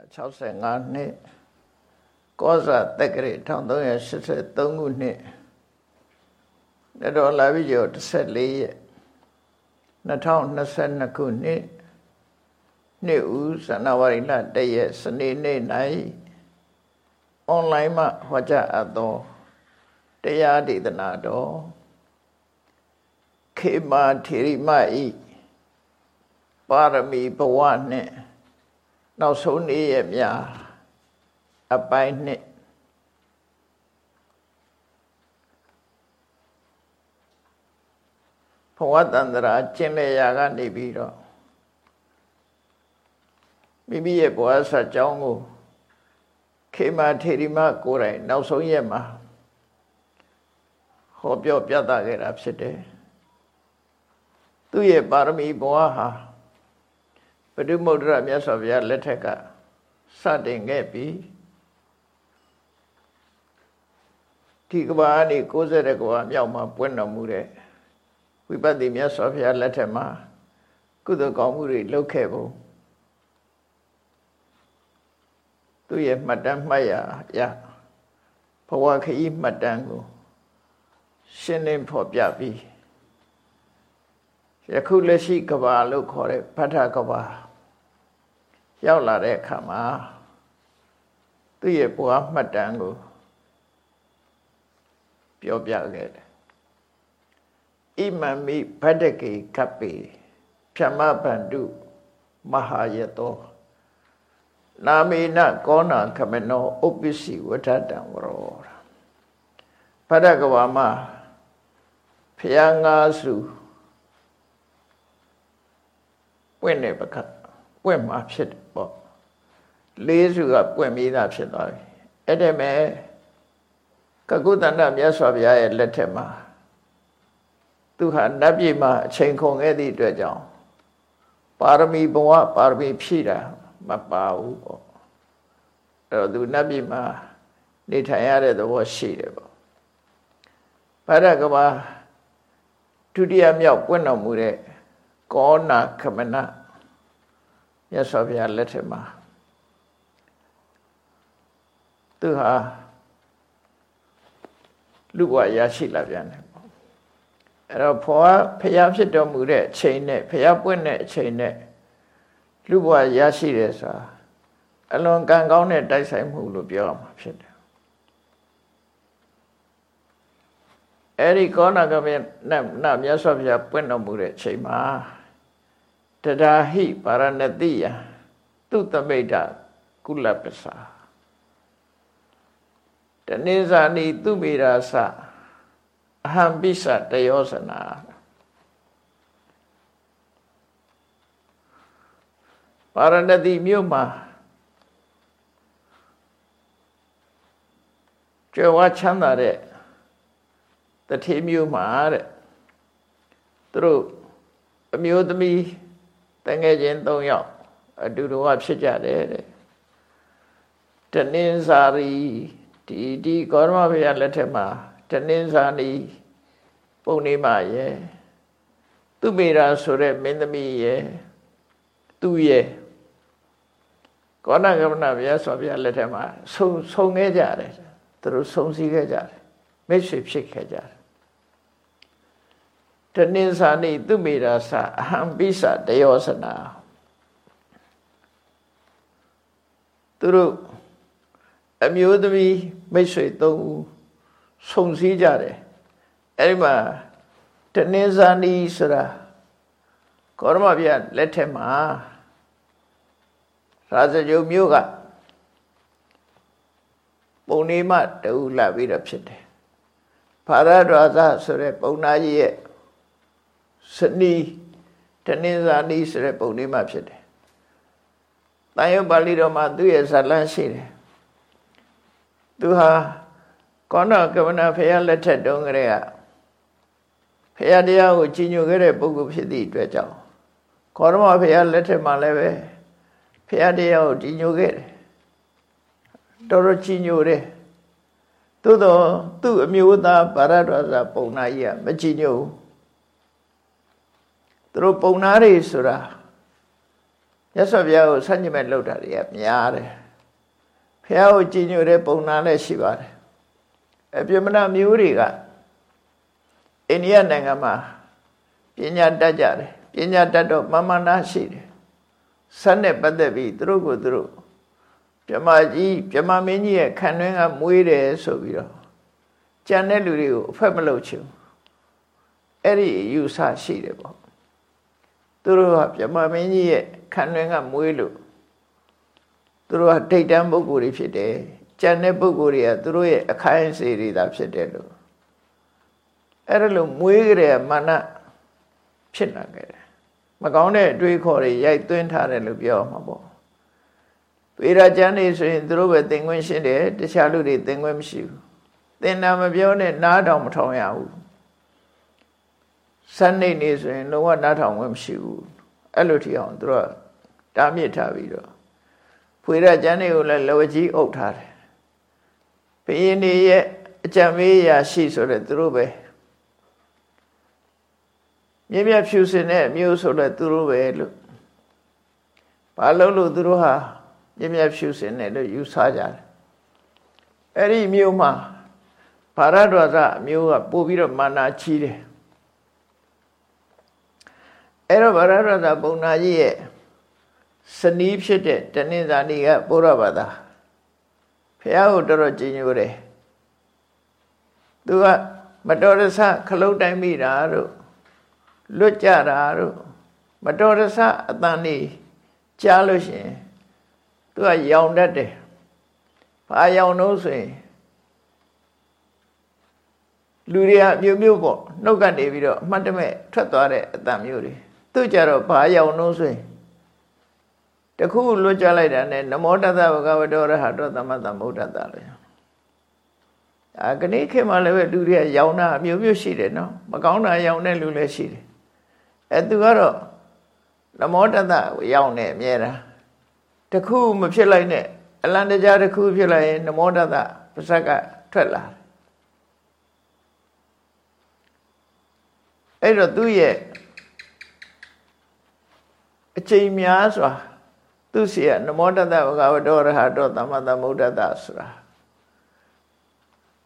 65နှစ်ကောဇာတက္ကရာ1383ခုနှစ်နတော်လာပြီကျော်14ရက်2022ခုနှစ်နှစ်ဦးဇန်နဝါရီလ1ရက်စနေနေ့၌အွန်လိုင်းမှာဟောကြားအပ်သောတရားဒေသနာတော်ခေမာထေရိမဤပါရမီဘဝနှင့် နောက်ဆုံးနေ့ရက်များအပိုင်းနှစ်ဘဝတန္တရာကျင့်လေရာကနေပြီးတော့မိမိရဲ့ဘဝဆက်ကြောင်းကိုခေမာထေရီမကိုယ်တိုင်နောက်ဆုံးရက်မှာဟောပြောပြသခဲ့တာဖြစ်တယ်သူ့ရဲ့ပါရမီဘဝဟာ ပတုမုဒ္ဒရမြတ်စွာဘုရားလက်ထက်ကစတင်ခဲ့ပြီးဒီကဘာနေ60ကဘာမြောက်မှာပွင့်တော်မူတဲ့ဝိပဿနာမြတ်စွာဘုရားလက်ထက်မှာကုသိုလ်ကောင်းမှုတွေလုပ်ခဲ့ပုံသူရဲ့မှတ်တမ်းမှတ်ရရဘဝခရီးမှတ်တမ်းကိုရှင်းလင်းဖော်ပြပြီးယခုလက်ရှိကဘာလို့ခေါ်တဲ့ဖထကဘာ ရောက်လာတဲ့အခါမှာသူ့ရဲ့ဘဝမှတ်တမ်းကိုပြောပြခဲ့တယ်ဣမံမိဗတ္တကေကပ္ပေဖြမဗန္တုမဟာယတောနာမေနကောနာခမနောဥပ္ပစီဝဋ္ဌတံဝရောဗတ္တကဝါမှာဖျားငါးစုပွင့်နေပခတ် ပွင့်မှာဖြစ်တယ်ပေါ့လေးစုကပွင့်ပြီးသားဖြစ်သွားပြီအဲ့ဒါမဲ့ကကုတန္တမြတ်စွာဘုရားရဲ့လက်ထက်မှာသူဟာနတ်ပြည်မှာအချိန်ခုန်ခဲ့သည့်အတွက်ကြောင့်ပါရမီဘဝပါရမီဖြည့်တာမပါဘူးပေါ့အဲ့တော့သူနတ်ပြည်မှာနေထိုင်ရတဲ့သဘောရှိတယ်ပေါ့ဗရကဘာဒုတိယမြောက်ပွင့်တော်မူတဲ့ကောနာခမန မြတ်စွာဘုရားလက်ထက်မှာသူဟာလူဘဝရရှိလာပြန်တယ်ပေါ့အဲ့တော့ဖော်ဖျားဖြစ်တော်မူတဲ့အချိန်နဲ့ဖျားပွင့်တဲ့အချိန်နဲ့လူဘဝရရှိတယ်ဆိုတာအလွန်ကံကောင်းတဲ့တိုက်ဆိုင်မှုလို့ပြောရမှာဖြစ်တယ်အဲ့ဒီကောနာကမေနနမြတ်စွာဘုရားပွင့်တော်မူတဲ့အချိန်မှာ တဒါဟိပါရဏတိယသူတမိတ်တကုလပ္ပစာတနိဇာနိသူမိရာသအဟံပိစတယောဇနာပါရဏတိမြို့မှာကျွယ်ဝချမ်းသာတဲ့တထေမြို့မှာတဲ့သူတို့အမျိုးသမီး တငယ်ချင်း၃ယောက်အတူတူကဖြစ်ကြတယ်တဲ့တနင်္သာရီဒီဒီကောရမဘုရားလက်ထက်မှာတနင်္သာရီပုံနေမရဲ့သူမေရာဆိုတဲ့မင်းသမီးရဲ့သူရဲ့ကောဏကမဏဘုရားဆိုဘုရားလက်ထက်မှာဆုံဆုံခဲ့ကြတယ်သူတို့ဆုံစည်းခဲ့ကြတယ်မိတ်ဆွေဖြစ်ခဲ့ကြတယ် တနင်္သာနိသူမေရာသအဟံပိစတယောစနာသူတို့အမျိုးသမီးမိတ်ဆွေသုံးဦးဆုံစည်းကြတယ်အဲဒီမှာတနင်္သာနိဆိုတာကောရမပြလက်ထက်မှာရာဇဂုံမြို့ကပုံနေမတူလာပြီးတော့ဖြစ်တယ်ဖာရဒရာဇဆိုတဲ့ပုံနာကြီးရဲ့ စနီးတနင်္သာနီးဆိုတဲ့ပုံလေးမှဖြစ်တယ်။တန်ရုပ်ပါဠိတော်မှာသူ့ရဲ့ဇာလန်းရှိတယ်။သူဟာကောဏကမဏဖရာလက်ထက်တုန်းကတည်းကဖရာတရားကိုကြီးညိုခဲ့တဲ့ပုဂ္ဂိုလ်ဖြစ်သည့်အတွက်ကြောင့်ခေါရမဖရာလက်ထက်မှာလည်းပဲဖရာတရားကိုကြီးညိုခဲ့တယ်။တော်တော်ကြီးညိုတယ်။သို့တော့သူ့အမျိုးသားဗာရဒဝဇပုံနာကြီးကမကြီးညိုဘူး သူတို့ပုံနာတွေဆိုတာမြတ်စွာဘုရားကိုဆန့်ကျင်မဲ့လောက်တာတွေကများတယ်ဘုရားကိုကြည်ညိုတဲ့ပုံနာလည်းရှိပါတယ်အပြမနာမျိုးတွေကအိန္ဒိယနိုင်ငံမှာပညာတတ်ကြတယ်ပညာတတ်တော့မမနာရှိတယ်ဆက်နဲ့ပတ်သက်ပြီးသူတို့ကိုသူတို့ပြမကြီးပြမမင်းကြီးရဲ့ခံတွင်းကမွေးတယ်ဆိုပြီးတော့ကြံတဲ့လူတွေကိုအဖက်မလုပ်ချင်အဲ့ဒီယူဆရှိတယ်ပေါ့ သူတို့ကပြမမင်းကြီးရဲ့ခံတွင်းကမွေးလို့သူတို့ကဒိတ်တန်းပုဂ္ဂိုလ်တွေဖြစ်တယ်ကြံတဲ့ပုဂ္ဂိုလ်တွေကသူတို့ရဲ့အခိုင်အစေတွေသာဖြစ်တယ်လို့အဲ့ဒါလို့မွေးကြတဲ့မာနဖြစ်လာခဲ့တယ်မကောင်းတဲ့အတွေးခေါ်တွေရိုက်သွင်းထားတယ်လို့ပြောမှာပေါ့ပေရာကျမ်းနေဆိုရင်သူတို့ပဲသင်ခွင့်ရှင်းတယ်တခြားလူတွေသင်ခွင့်မရှိဘူးသင်တာမပြောနဲ့နားတောင်မထောင်ရဘူး စနေနေဆိုရင်လုံးဝနားထောင်ခွင့်မရှိဘူးအဲ့လိုထီအောင်သူတို့တားမြစ်ထားပြီးတော့ဖွေရကျမ်းတွေကိုလည်းလဝကြီးအုပ်ထားတယ်ဘုရင်တွေရဲ့အကြံပေးရာရှိဆိုတဲ့သူတို့ပဲမြင့်မြတ်ဖြူစင်တဲ့မျိုးဆိုတဲ့သူတို့ပဲလို့ဘာလို့လို့သူတို့ဟာမြင့်မြတ်ဖြူစင်တယ်လို့ယူဆကြတယ်အဲ့ဒီမျိုးမှာဘာရဒဝဇအမျိုးကပို့ပြီးတော့မာနာချီးတယ် အဲ့တော့ဗရဒသပုံနာကြီးရဲ့စနီးဖြစ်တဲ့တနင်္သာရီကပုရဘာသာဖះကိုတော်တော်ကြည်ညိုတယ်သူကမတော်တဆခလုတ်တိုင်းမိတာတို့လွတ်ကြတာတို့မတော်တဆအတန်နေကြားလို့ရှိရင်သူကရောင်တတ်တယ်ဘာရောင်လို့ဆိုရင်လူတွေကမြို့မြို့ပေါ့နှုတ်ကနေပြီးတော့အမှတ်တမဲ့ထွက်သွားတဲ့အတန်မျိုးတွေ သူကြတော့ဘာရောက်နှုံးဆိုရင်တခုလွတ်ကြလိုက်တာနဲ့နမောတသဗကဝတောရဟတောသမတမုဒ္ဒတလို့အာကနေ့ခေတ်မှာလည်းပဲလူတွေကရောင်းတာအမျိုးမျိုးရှိတယ်နော်မကောင်းတာရောင်းတဲ့လူလည်းရှိတယ်အဲသူကတော့နမောတသရောင်းနေအမြဲတမ်းတခုမဖြစ်လိုက်နဲ့အလန္တကြားတခုဖြစ်လိုက်ရင်နမောတသပါဇက်ကထွက်လာတယ်အဲ့တော့သူ့ရဲ့ အချိန်များစွာသူစီကနမောတတဘဂဝတောရဟတောသမ္မာသမ္ဗုဒ္ဓတဆိုတာ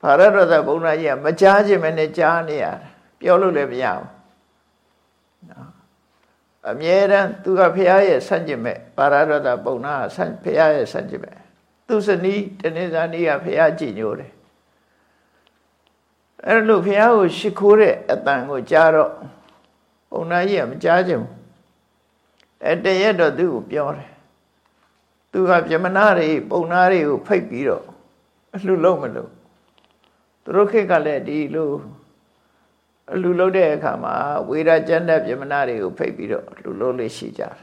ဘာရဒသဘုန်းကြီးကမကြားခြင်းမနဲ့ကြားနေရပြောလို့လည်းမရဘူးနော်အမြဲတမ်းသူကဖရာရဲ့ဆန့်ကျင်မဲ့ပါရဒသပုံနာဆန့်ဖရာရဲ့ဆန့်ကျင်မဲ့သူစနီးတနေ့စာနီးကဖရာကြည်ညိုတယ်အဲ့လိုဖရာကိုရှ िख ိုးတဲ့အတန်ကိုကြားတော့ပုံနာကြီးကမကြားခြင်းဘူး အဲတရက်တော့သူ့ကိုပြောတယ်သူကပြမနာတွေပုံနာတွေကိုဖိတ်ပြီးတော့အလှလုံးမလို့သူတို့ခေတ်ကလည်းဒီလိုအလှလုံးတဲ့အခါမှာဝေဒကျမ်းတဲ့ပြမနာတွေကိုဖိတ်ပြီးတော့လှလုံးလေးရှိကြတယ်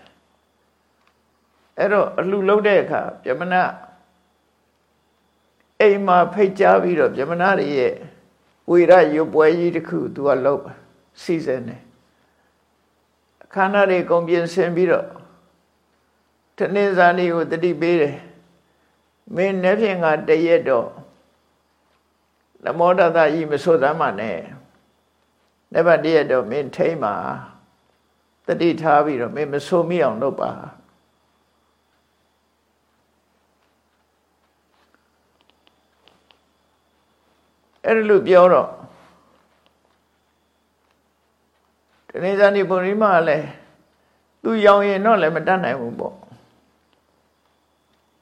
အဲ့တော့အလှလုံးတဲ့အခါပြမနာအိမ်မှာဖိတ်ကြားပြီးတော့ပြမနာတွေရဲ့ဝေဒရွပွဲကြီးတစ်ခုသူကလုပ်စီစဉ်တယ် ခန္ဓာတွေကုန်ပြင်ဆင်ပြီးတော့တနေ့စာနေကိုတတိပေးတယ်မင်းနေ့ဖြင့်ကတရက်တော့နမောတတကြီးမဆိုသမ်းပါနဲ့နေ့ပတ်တရက်တော့မင်းထိမ့်ပါတတိထားပြီးတော့မင်းမဆိုမိအောင်လုပ်ပါအဲ့လိုပြောတော့ တနေ့ဇာနေပုရိမလည်းသူရောင်ရင်တော့လည်းမတတ်နိုင်ဘူးပေါ့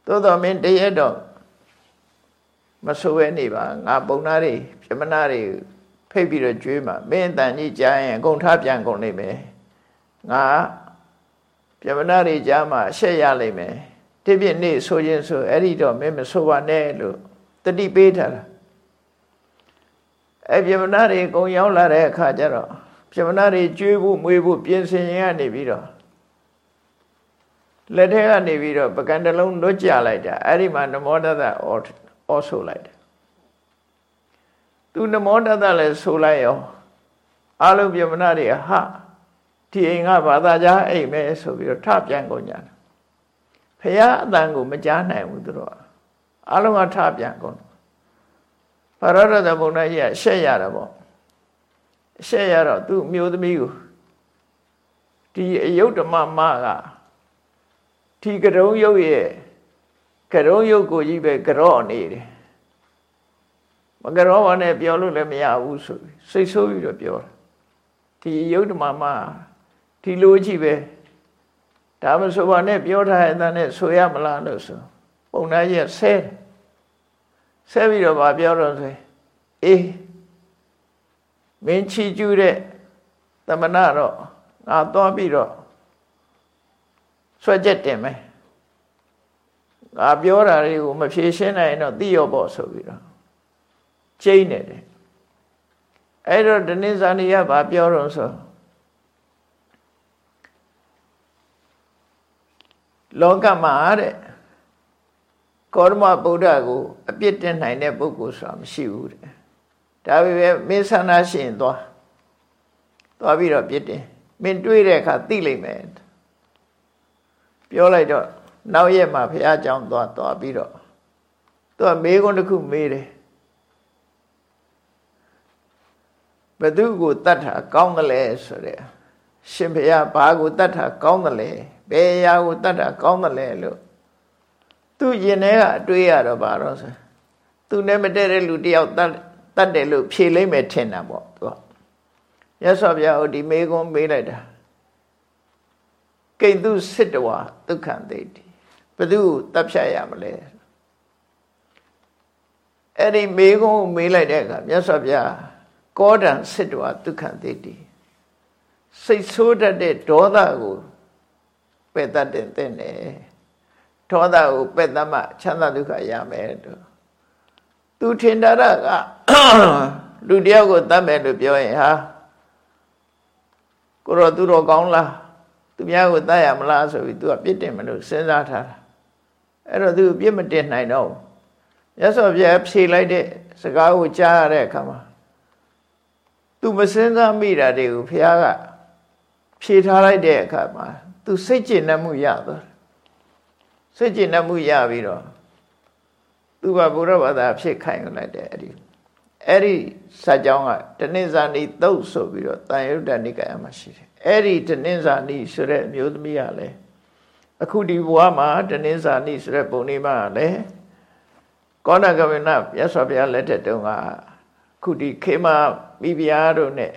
သို့တော်မင်းတရက်တော့မဆိုးဝဲနေပါငါပုံနာတွေပြမနာတွေဖိတ်ပြီးတော့ကျွေးမှာမင်းတန်ကြီးကြားရင်အကုန်ထားပြန်ကုန်လိမ့်မယ်ငါပြမနာတွေကြားမှာအရှက်ရလိမ့်မယ်တိပြည့်နေဆိုခြင်းဆိုအဲ့ဒီတော့မင်းမဆိုပါနဲ့လို့တတိပေးထားတာအဲ့ပြမနာတွေအကုန်ရောက်လာတဲ့အခါကျတော့ ပြမနာတွေကျွေးဖို့မွေးဖို့ပြင်ဆင်ရင်ကနေပြီးတော့လက်ထဲကနေပြီးတော့ပကံတလုံးလွတ်ကြလိုက်တာအဲ့ဒီမှာနမောတသအောအောဆိုလိုက်တယ်သူနမောတသလည်းဆိုလိုက်ရောအလုံးပြမနာတွေဟာဒီအိမ်ကဘာသာကြားအိမ်ပဲဆိုပြီးတော့ထပြန်ကုန်ကြတယ်ဖះအတန်ကိုမကြားနိုင်ဘူးသူတို့အလုံးကထပြန်ကုန်ဘာရရသဘုံနဲ့ရရှက်ရတာပေါ့ ရှက်ရတော့သူ့မျိုးသမီးကိုဒီအယုတ်ဓမ္မမကဒီကရုံရုပ်ရဲ့ကရုံရုပ်ကိုကြီးပဲကြော့နေတယ်မကြောပါနဲ့ပြောလို့လည်းမရဘူးဆိုစိတ်ဆိုးပြီးတော့ပြောတာဒီယုတ်ဓမ္မမှာဒီလိုကြီးပဲဒါမဆိုပါနဲ့ပြောထားတဲ့အတန်းနဲ့ဆိုရမလားလို့ဆိုပုံနာကြီးဆဲဆဲပြီးတော့ဗာပြောတော့ဆိုအေး မင်းချီကျူးတဲ့သမဏတော့ငါသွားပြီးတော့ဆွဲချက်တင်မယ်ငါပြောတာတွေကိုမဖြေရှင်းနိုင်တော့သိရောပေါ့ဆိုပြီးတော့ကျိန်းနေတယ်အဲ့တော့ဒနိဇာနီကဗာပြောတော့ဆိုလောကမှာတဲ့ကောရမဗုဒ္ဓကိုအပြစ်တင်နိုင်တဲ့ပုဂ္ဂိုလ်ဆိုတာမရှိဘူးတဲ့ ဒါပေမဲ့မင်းဆန္ဒရှင်သွားသွားပြီးတော့ပြစ်တင်မင်းတွေးတဲ့အခါသိလိမ့်မယ်ပြောလိုက်တော့နောက်ရက်မှာဘုရားကြောင့်သွားသွားပြီးတော့သူကမေးခွန်းတစ်ခုမေးတယ်ဘသူကိုတတ်တာကောင်းတယ်လဲဆိုတဲ့ရှင်ဘုရားဘာကိုတတ်တာကောင်းတယ်လဲဘယ်အရာကိုတတ်တာကောင်းတယ်လဲလို့သူရင်ထဲကအတွေးရတော့ဘာတော့ဆိုသူနဲ့မတည့်တဲ့လူတယောက်တတ် တတ်တယ်လို့ဖြေလိမ့်မယ်ထင်တာပေါ့သူကရသော်ဗျာဟိုဒီမေကွန်းမေးလိုက်တာကိန္တုစစ်တဝါဒုက္ခံသိတိဘသူတပ်ဖြတ်ရမလဲအဲ့ဒီမေကွန်းကိုမေးလိုက်တဲ့အခါမြတ်စွာဘုရားကောဒံစစ်တဝါဒုက္ခံသိတိစိတ်ဆိုးတတ်တဲ့ဒေါသကိုပယ်တတ်တဲ့တဲ့နဲ့ဒေါသကိုပယ်တတ်မှချမ်းသာဒုက္ခရမယ်တို့သူထင်တာက လူတယောက်ကိုတတ်မယ်လို့ပြောရင်ဟာကိုတော့သူတော့ကောင်းလားသူများကိုတတ်ရမလားဆိုပြီးသူကပြစ်တင်မလို့စဉ်းစားထားတာအဲ့တော့သူပြစ်မတင်နိုင်တော့ရသော်ပြဖြေလိုက်တဲ့စကားကိုကြားရတဲ့အခါမှာသူမစဉ်းစားမိတာတွေကိုဘုရားကဖြေထားလိုက်တဲ့အခါမှာသူစိတ်ကျဉ်နှံ့မှုရသွားတယ်စိတ်ကျဉ်နှံ့မှုရပြီးတော့သူကဘုရားဘာသာဖြစ်ခိုင်လိုက်တယ်အဲ့ဒီ အဲ့ဒီစာကြောင်းကတနင်္ဇာနီသုတ်ဆိုပြီးတော့တန်ယုဒ္ဒနိကာယမှာရှိတယ်အဲ့ဒီတနင်္ဇာနီဆိုတဲ့အမျိုးသမီးကလည်းအခုဒီဘဝမှာတနင်္ဇာနီဆိုတဲ့ပုံလေးမှာလည်းကောဏကဝိနမြတ်စွာဘုရားလက်ထက်တုန်းကခုဒီခေမမိဖုရားတို့ ਨੇ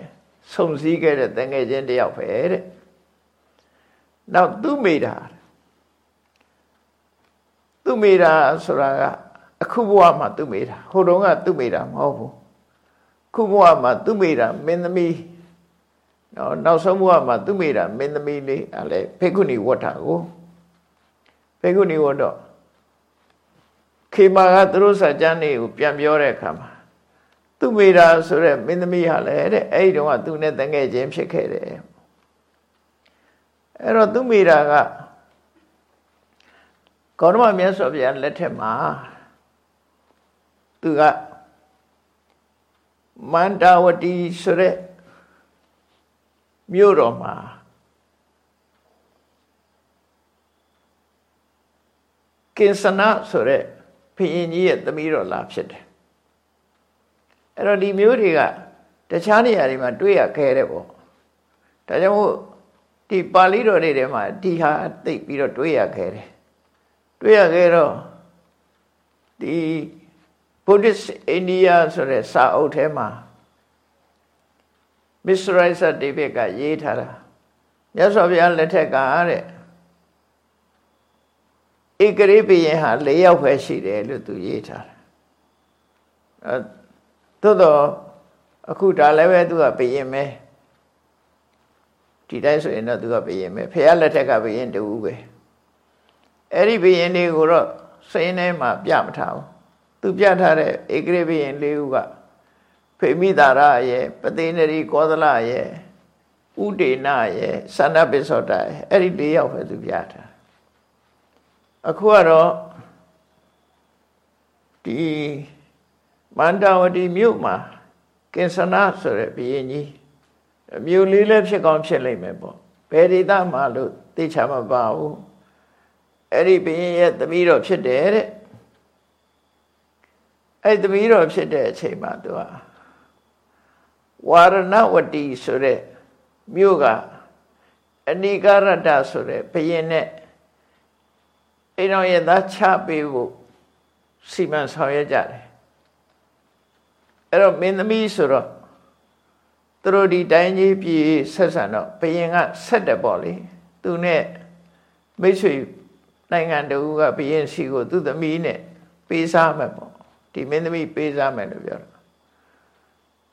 ဆုံစည်းခဲ့တဲ့တငယ်ချင်းတယောက်ပဲတဲ့နောက်သူမိတာသူမိတာဆိုတာက အခုဘဝမှာသူမိတာဟိုတုန်းကသူမိတာမဟုတ်ဘူးခုဘဝမှာသူမိတာမင်းသမီးနော်နောက်ဆုံးဘဝမှာသူမိတာမင်းသမီးလေးအဲလေဖေကုဏီဝတ်တာကိုဖေကုဏီဝတ်တော့ခေမာကသူတို့စာကျမ်းတွေကိုပြန်ပြောတဲ့အခါမှာသူမိတာဆိုတဲ့မင်းသမီးဟာလည်းတဲ့အဲ့ဒီတုန်းကသူနဲ့တငယ်ချင်းဖြစ်ခဲ့တယ်အဲ့တော့သူမိတာကကောရမမြတ်စွာဘုရားလက်ထက်မှာ သူကမန္တဝတီဆိုတဲ့မြို့တော်မှာကိစ္စနာဆိုတဲ့ဘုရင်ကြီးရဲ့သမီးတော်လာဖြစ်တယ်အဲ့တော့ဒီမျိုးတွေကတခြားနေရာတွေမှာတွေ့ရခဲတယ်ပေါ့ဒါကြောင့်မို့ဒီပါဠိတော်တွေထဲမှာဒီဟာသိပြီးတော့တွေ့ရခဲတယ်တွေ့ရခဲတော့ဒီ Buddhist India ဆိုတဲ့စာအုပ်ထဲမှာ Mr. Raisa David ကရေးထားတာမြတ်စွာဘုရားလက်ထက်ကတဲ့ဧကရိပယင်ဟာ၄ယောက်ပဲရှိတယ်လို့သူရေးထားတာအဲသို့တော့အခုဒါလည်းပဲသူကဘယင်ပဲဒီတိုင်းဆိုရင်တော့သူကဘယင်ပဲဖះလက်ထက်ကဘယင်တူပဲအဲ့ဒီဘယင်တွေကိုတော့စိတ်ထဲမှာပြမထားဘူး သူပြထားတဲ့ဧကရိဘယင်လေးဦးကဖေမိတာရရဲ့ပသိနရီကောသလရဲ့ဥဒေနရဲ့သန္နပိသောတာရဲ့အဲ့ဒီ၄ယောက်ပဲသူပြထားအခုကတော့ဒီမန္တဝတီမြို့မှာကင်္စနာဆိုတဲ့ဘုရင်ကြီးမြို့လေးလည်းဖြစ်ကောင်းဖြစ်လိမ့်မယ်ပေါ့ဘယ်ဒေသမှာလို့သိချမပါဘူးအဲ့ဒီဘုရင်ရဲ့သမီးတော်ဖြစ်တယ်တဲ့ အဲ့သမီးတော်ဖြစ်တဲ့အချိန်မှာသူကဝါရဏဝတီဆိုတဲ့မြို့ကအနိကရတ္တဆိုတဲ့ဘုရင်နဲ့အိမ်တော်ရဲ့သားချပေးဖို့စီမံဆောင်ရွက်ကြတယ်အဲ့တော့မင်းသမီးဆိုတော့သူတို့ဒီတိုင်းကြီးပြည်ဆက်ဆံတော့ဘယင်ကဆက်တယ်ပေါ့လေသူနဲ့မိတ်ဆွေနိုင်ငံတူကဘယင်စီကိုသူ့သမီးနဲ့ပေးစားမယ်ပေါ့ ဒီမင်းသမီးပေးစားမယ်လို့ပြောတာ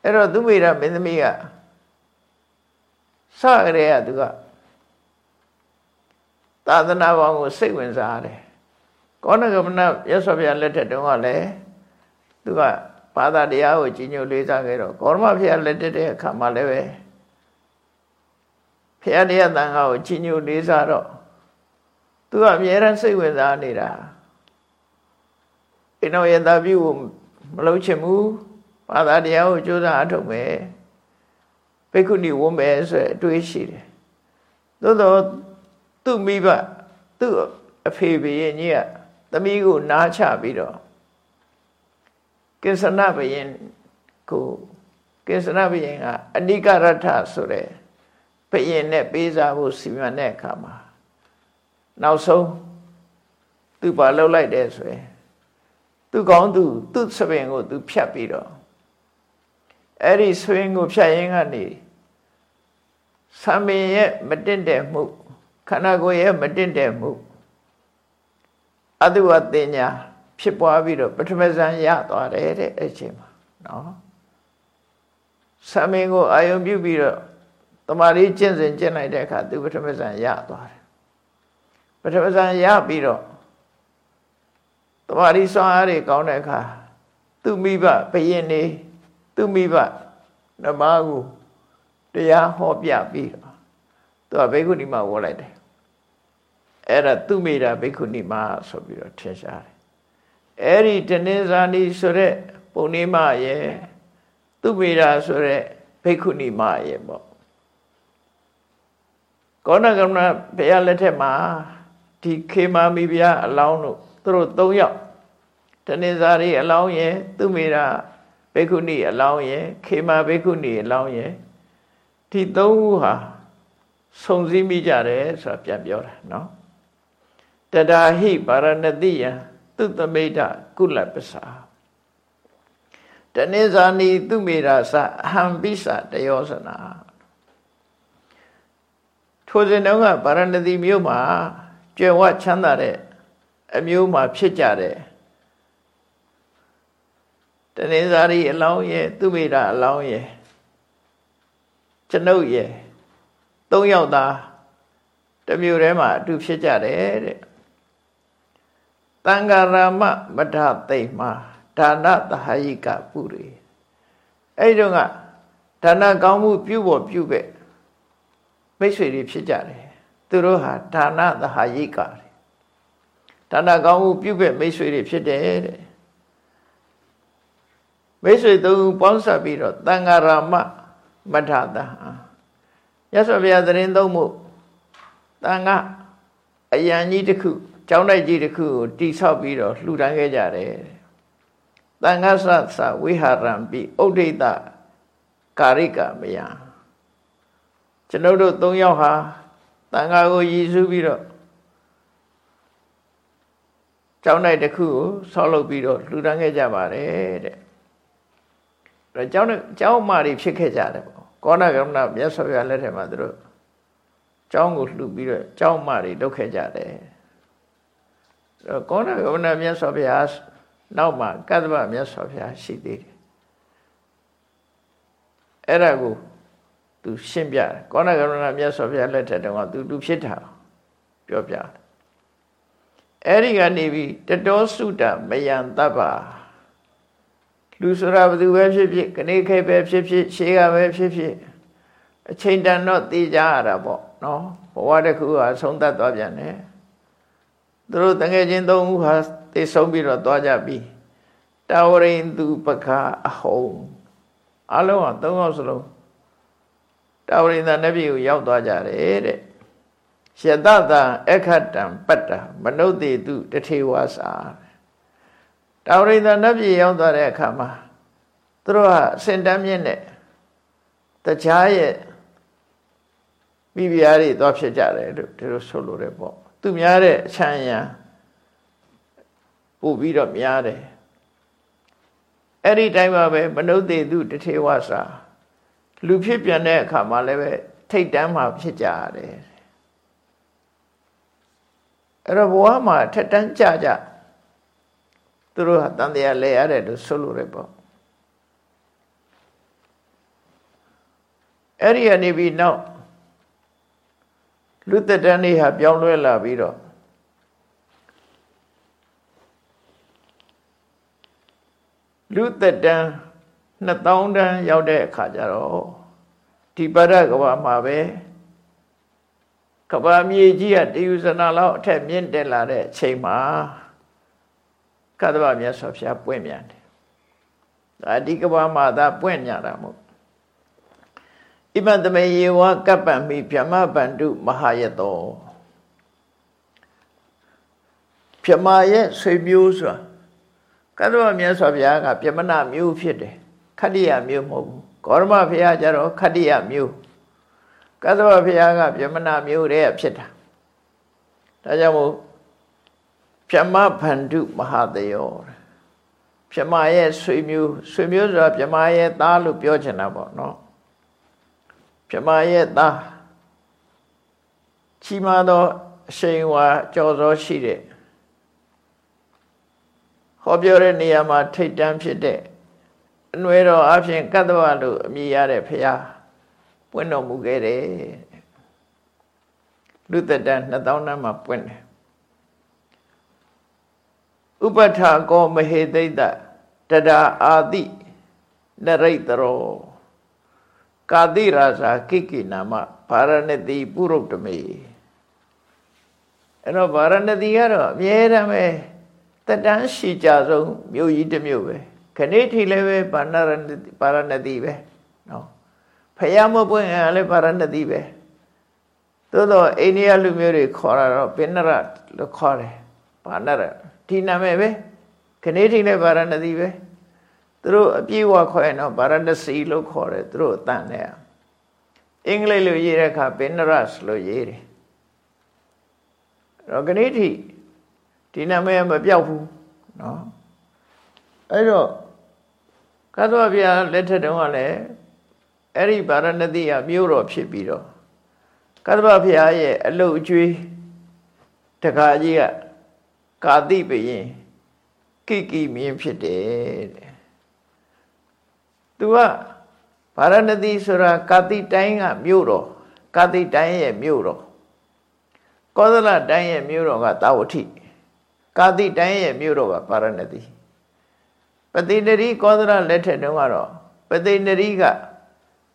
အဲ့တော့သူမိရမင်းသမီးကစရတဲ့ကသူကသာသနာပေါင်းကိုစိတ်ဝင်စားတယ်ကောဏကမနရသော်ဗျာလက်ထက်တုန်းကလည်းသူကဘာသာတရားကိုကြီးညိုလေးစားခဲ့တော့ကောရမဖျားလက်ထက်တဲ့အခါမှာလည်းပဲဖျားတရားတန်ခါကိုကြီးညိုလေးစားတော့သူကအမြဲတမ်းစိတ်ဝင်စားနေတာ အိနောယတာပြုကိုမလုပ်ချင်ဘူးဘာသာတရားကိုကြိုးစားအထုတ်မယ်ဘိက္ခုနီဝုံးမယ်ဆိုအတွေးရှိတယ်သို့တော့သူ့မိဘသူ့အဖေဘယင်ကြီးကသမီးကိုနားချပြီးတော့ကိစ္စနဘယင်ကိုကိစ္စနဘယင်ကအနိကရထဆိုတဲ့ဘယင်နဲ့ပေးစားဖို့စီမံတဲ့အခါမှာနောက်ဆုံးသူပါလှုပ်လိုက်တယ်ဆိုရင် သူကောင်းသူသူ့စပင်ကိုသူဖြတ်ပြီးတော့အဲ့ဒီဆွင်းကိုဖြတ်ရင်းကနေသံမင်ရဲ့မတင့်တယ်မှုခန္ဓာကိုယ်ရဲ့မတင့်တယ်မှုအတုဝတင်ညာဖြစ်ပွားပြီးတော့ပထမဇန်ရသွားတယ်တဲ့အချိန်မှာနော်သံမင်ကိုအာယုံပြုပြီးတော့တမာရီကျင့်စဉ်ကျင့်လိုက်တဲ့အခါသူပထမဇန်ရသွားတယ်ပထမဇန်ရပြီးတော့ တမာရီစွမ်းအားတွေကောင်းတဲ့အခါသူမိဘဘယင်နေသူမိဘနမကိုတရားဟောပြပြီးတော့သူကဘိက္ခုနီမဝေါ်လိုက်တယ်အဲ့ဒါသူမိတာဘိက္ခုနီမဆိုပြီးတော့ထင်ရှားတယ်အဲ့ဒီတနင်္ဇာနီဆိုတဲ့ပုံနေမရဲ့သူမိတာဆိုတဲ့ဘိက္ခုနီမရဲ့ပေါ့ကောဏကမ္မဘုရားလက်ထက်မှာဒီခေမာမိဘုရားအလောင်းတို့ သူတို့၃ယောက်တနင်္ဇာရီအလောင်းရဲ့သူမိတာဘိက္ခုနီအလောင်းရဲ့ခေမာဘိက္ခုနီအလောင်းရဲ့ဒီသုံးခုဟာစုံစည်းမိကြတယ်ဆိုတာပြန်ပြောတာနော်တဒါဟိပါရဏတိယသူသမိတ်ကုလပ္ပစာတနိဇာနီသူမေရာသအဟံပိစတယောဇနာထိုစဉ်တုန်းကပါရဏတိမြို့မှာကြွယ်ဝချမ်းသာတဲ့ အမျိုးမှာဖြစ်ကြတယ်တနိဇာရီအလောင်းရဲ့သူမေရာအလောင်းရဲ့ကျွန်ုပ်ရဲ့သုံးယောက်သားတမျိုးထဲမှာအတူဖြစ်ကြတယ်တဲ့တန်ဃာရမမထသိမ့်မှာဒါနသဟယိကပုရိအဲ့ဒီတော့ကဒါနကောင်းမှုပြုဖို့ပြုပဲမိတ်ဆွေတွေဖြစ်ကြတယ်သူတို့ဟာဒါနသဟယိက ဒါနကောင်းမှုပြုပဲမိတ်ဆွေတွေဖြစ်တယ်တဲ့မိတ်ဆွေသုံးပေါင်းဆက်ပြီးတော့တန်ဃာရမမထတာရသော်ဘုရားသတင်းသုံးမှုတန်ကအယံကြီးတစ်ခုကျောင်းတိုက်ကြီးတစ်ခုကိုတိဆောက်ပြီးတော့လှူဒန်းခဲ့ကြတယ်တန်ခါသသဝိဟာရံပိဥဒိတကာရိကမယကျွန်ုပ်တို့၃ယောက်ဟာတန်ခါကိုရည်စူးပြီးတော့ ကျောင်းတိုက်တစ်ခုကိုဆောက်လုပ်ပြီးတော့လှူဒန်းခဲ့ကြပါတယ်တဲ့အဲကျောင်းကျောင်းမာတွေဖြစ်ခဲ့ကြတယ်ပေါ့ကောဏကမ္မမြတ်စွာဘုရားလက်ထက်မှာသူတို့ကျောင်းကိုလှူပြီးတော့ကျောင်းမာတွေလုပ်ခဲ့ကြတယ်ကောဏကမဏမြတ်စွာဘုရားနောက်မှာကတ္တဗမြတ်စွာဘုရားရှိသေးတယ်အဲ့ဒါကိုသူရှင်းပြတယ်ကောဏကမဏမြတ်စွာဘုရားလက်ထက်တုန်းကသူလူဖြစ်တာပြောပြတယ် အဲ့ဒီကနေပြီးတတောစုတမယံတပ္ပလူဆိုတာဘယ်သူပဲဖြစ်ဖြစ်ကနေခဲပဲဖြစ်ဖြစ်ရှေးကပဲဖြစ်ဖြစ်အချိန်တန်တော့သိကြရတာပေါ့နော်ဘဝတစ်ခုဟာဆုံးသက်သွားပြန်တယ်သူတို့တငယ်ချင်းသုံးဦးဟာသိဆုံးပြီးတော့သွားကြပြီတာဝရိန်သူပခအဟုံအလုံးဟာသုံးယောက်စလုံးတာဝရိန်သာနတ်ပြည်ကိုရောက်သွားကြတယ်တဲ့ ယတတံအခတံပတ္တမနုဿေတုတထေဝါစာတာဝရိန်သာနတ်ပြည်ရောက်သွားတဲ့အခါမှာသူတို့ဟာစင်တမ်းမြင့်တဲ့တခြားရဲ့မိဖုရားတွေသွားဖြစ်ကြတယ်လို့ဒီလိုဆိုလိုတယ်ပေါ့သူများတဲ့အချမ်းရံပို့ပြီးတော့များတယ်အဲ့ဒီတိုင်းမှာပဲမနုဿေသူတထေဝစာလူဖြစ်ပြန်တဲ့အခါမှာလည်းပဲထိတ်တန်းမှာဖြစ်ကြရတယ် အဲ့တော့ဘဝမှာထက်တန်းကြကြသူတို့ဟာတန်တရားလဲရတယ်လို့ဆိုလိုရပေါ့အဲ့ဒီကနေပြီးနောက်လူသက်တန်းလေးဟာပြောင်းလဲလာပြီးတော့လူသက်တန်း2000တန်းရောက်တဲ့အခါကျတော့ဒီပရကဘာမှာပဲ ကဘာမြေကြီးကတယူဇနာလောက်အထက်မြင့်တက်လာတဲ့အချိန်မှာကတ္တဗမြတ်စွာဘုရားပွင့်မြန်တယ်။ဒါဒီကဘာမှာသာပွင့်ညာတာမို့ဣမတမေယေဝကပ္ပံမိဗြဟ္မဗန္တုမဟာယတောဗြဟ္မာရဲ့ဆွေမျိုးဆိုတာကတ္တဗမြတ်စွာဘုရားကဗြဟ္မဏမျိုးဖြစ်တယ်ခတ္တိယမျိုးမဟုတ်ဘူးဂေါရမဘုရားကျတော့ခတ္တိယမျိုး ကတ္တဗဘုရားကဗြဟ္မဏမျိုးတည်းဖြစ်တာဒါကြောင့်မို့ဗြဟ္မဗန္တုမဟာတယောဗြဟ္မာရဲ့ဆွေမျိုးဆွေမျိုးဆိုတာဗြဟ္မာရဲ့သားလို့ပြောချင်တာပေါ့နော်မြမရဲ့သားချီးမားသောအရှိန်ဝါကြော်စောရှိတဲ့ဟောပြောတဲ့နေရာမှာထိတ်တန်းဖြစ်တဲ့အနွယ်တော်အဖြစ်ကတ္တဝလို့အမည်ရတဲ့ဖရာ ပွင့်တော်မူခဲ့တယ်လူသက်တန်း2000တန်းမှာပွင့်တယ်ဥပထာကောမဟေသိတတတအာတိနရိတရောကာတိရာဇာကိကိနာမဗာရဏတိပုရုတ်တမေအဲ့တော့ဗာရဏတိကတော့အမြဲတမ်းပဲတတန်းရှိကြဆုံးမြို့ကြီးတစ်မြို့ပဲခဏိထိလည်းပဲဗာဏရဏဗာရဏတိပဲနော် ဖယားမပွင့်ရလည်းဗာရဏတိပဲသို့တော့အိန္ဒိယလူမျိုးတွေခေါ်တာတော့ပိဏရလို့ခေါ်တယ်ဗာဏရဒီနာမည်ပဲခဏိထိလည်းဗာရဏတိပဲသူတို့အပြည့်ဝခေါ်ရင်တော့ဗာရဏစီလို့ခေါ်တယ်သူတို့အတန်နဲ့အင်္ဂလိပ်လိုရေးတဲ့အခါပင်နရတ်လို့ရေးတယ်တော့ခဏိထိဒီနာမည်မပြောက်ဘူးเนาะအဲ့တော့ကသဝဗျာလက်ထက်တုန်းကလည်း အဲ့ဒီဗာရဏသီကမြို့တော်ဖြစ်ပြီးတော့ကသဝဗျာရဲ့အလုတ်အကျွေးတခါကြီးကကာတိဘယင်ကိကိမြင်းဖြစ်တယ်တဲ့သူကဗာရဏသီဆိုတာကာတိတိုင်းကမြို့တော်ကာတိတိုင်းရဲ့မြို့တော်ကောသလတိုင်းရဲ့မြို့တော်ကတာဝတိကာတိတိုင်းရဲ့မြို့တော်ကဗာရဏသီပတိနရီကောသလလက်ထက်တုန်းကတော့ပတိနရီက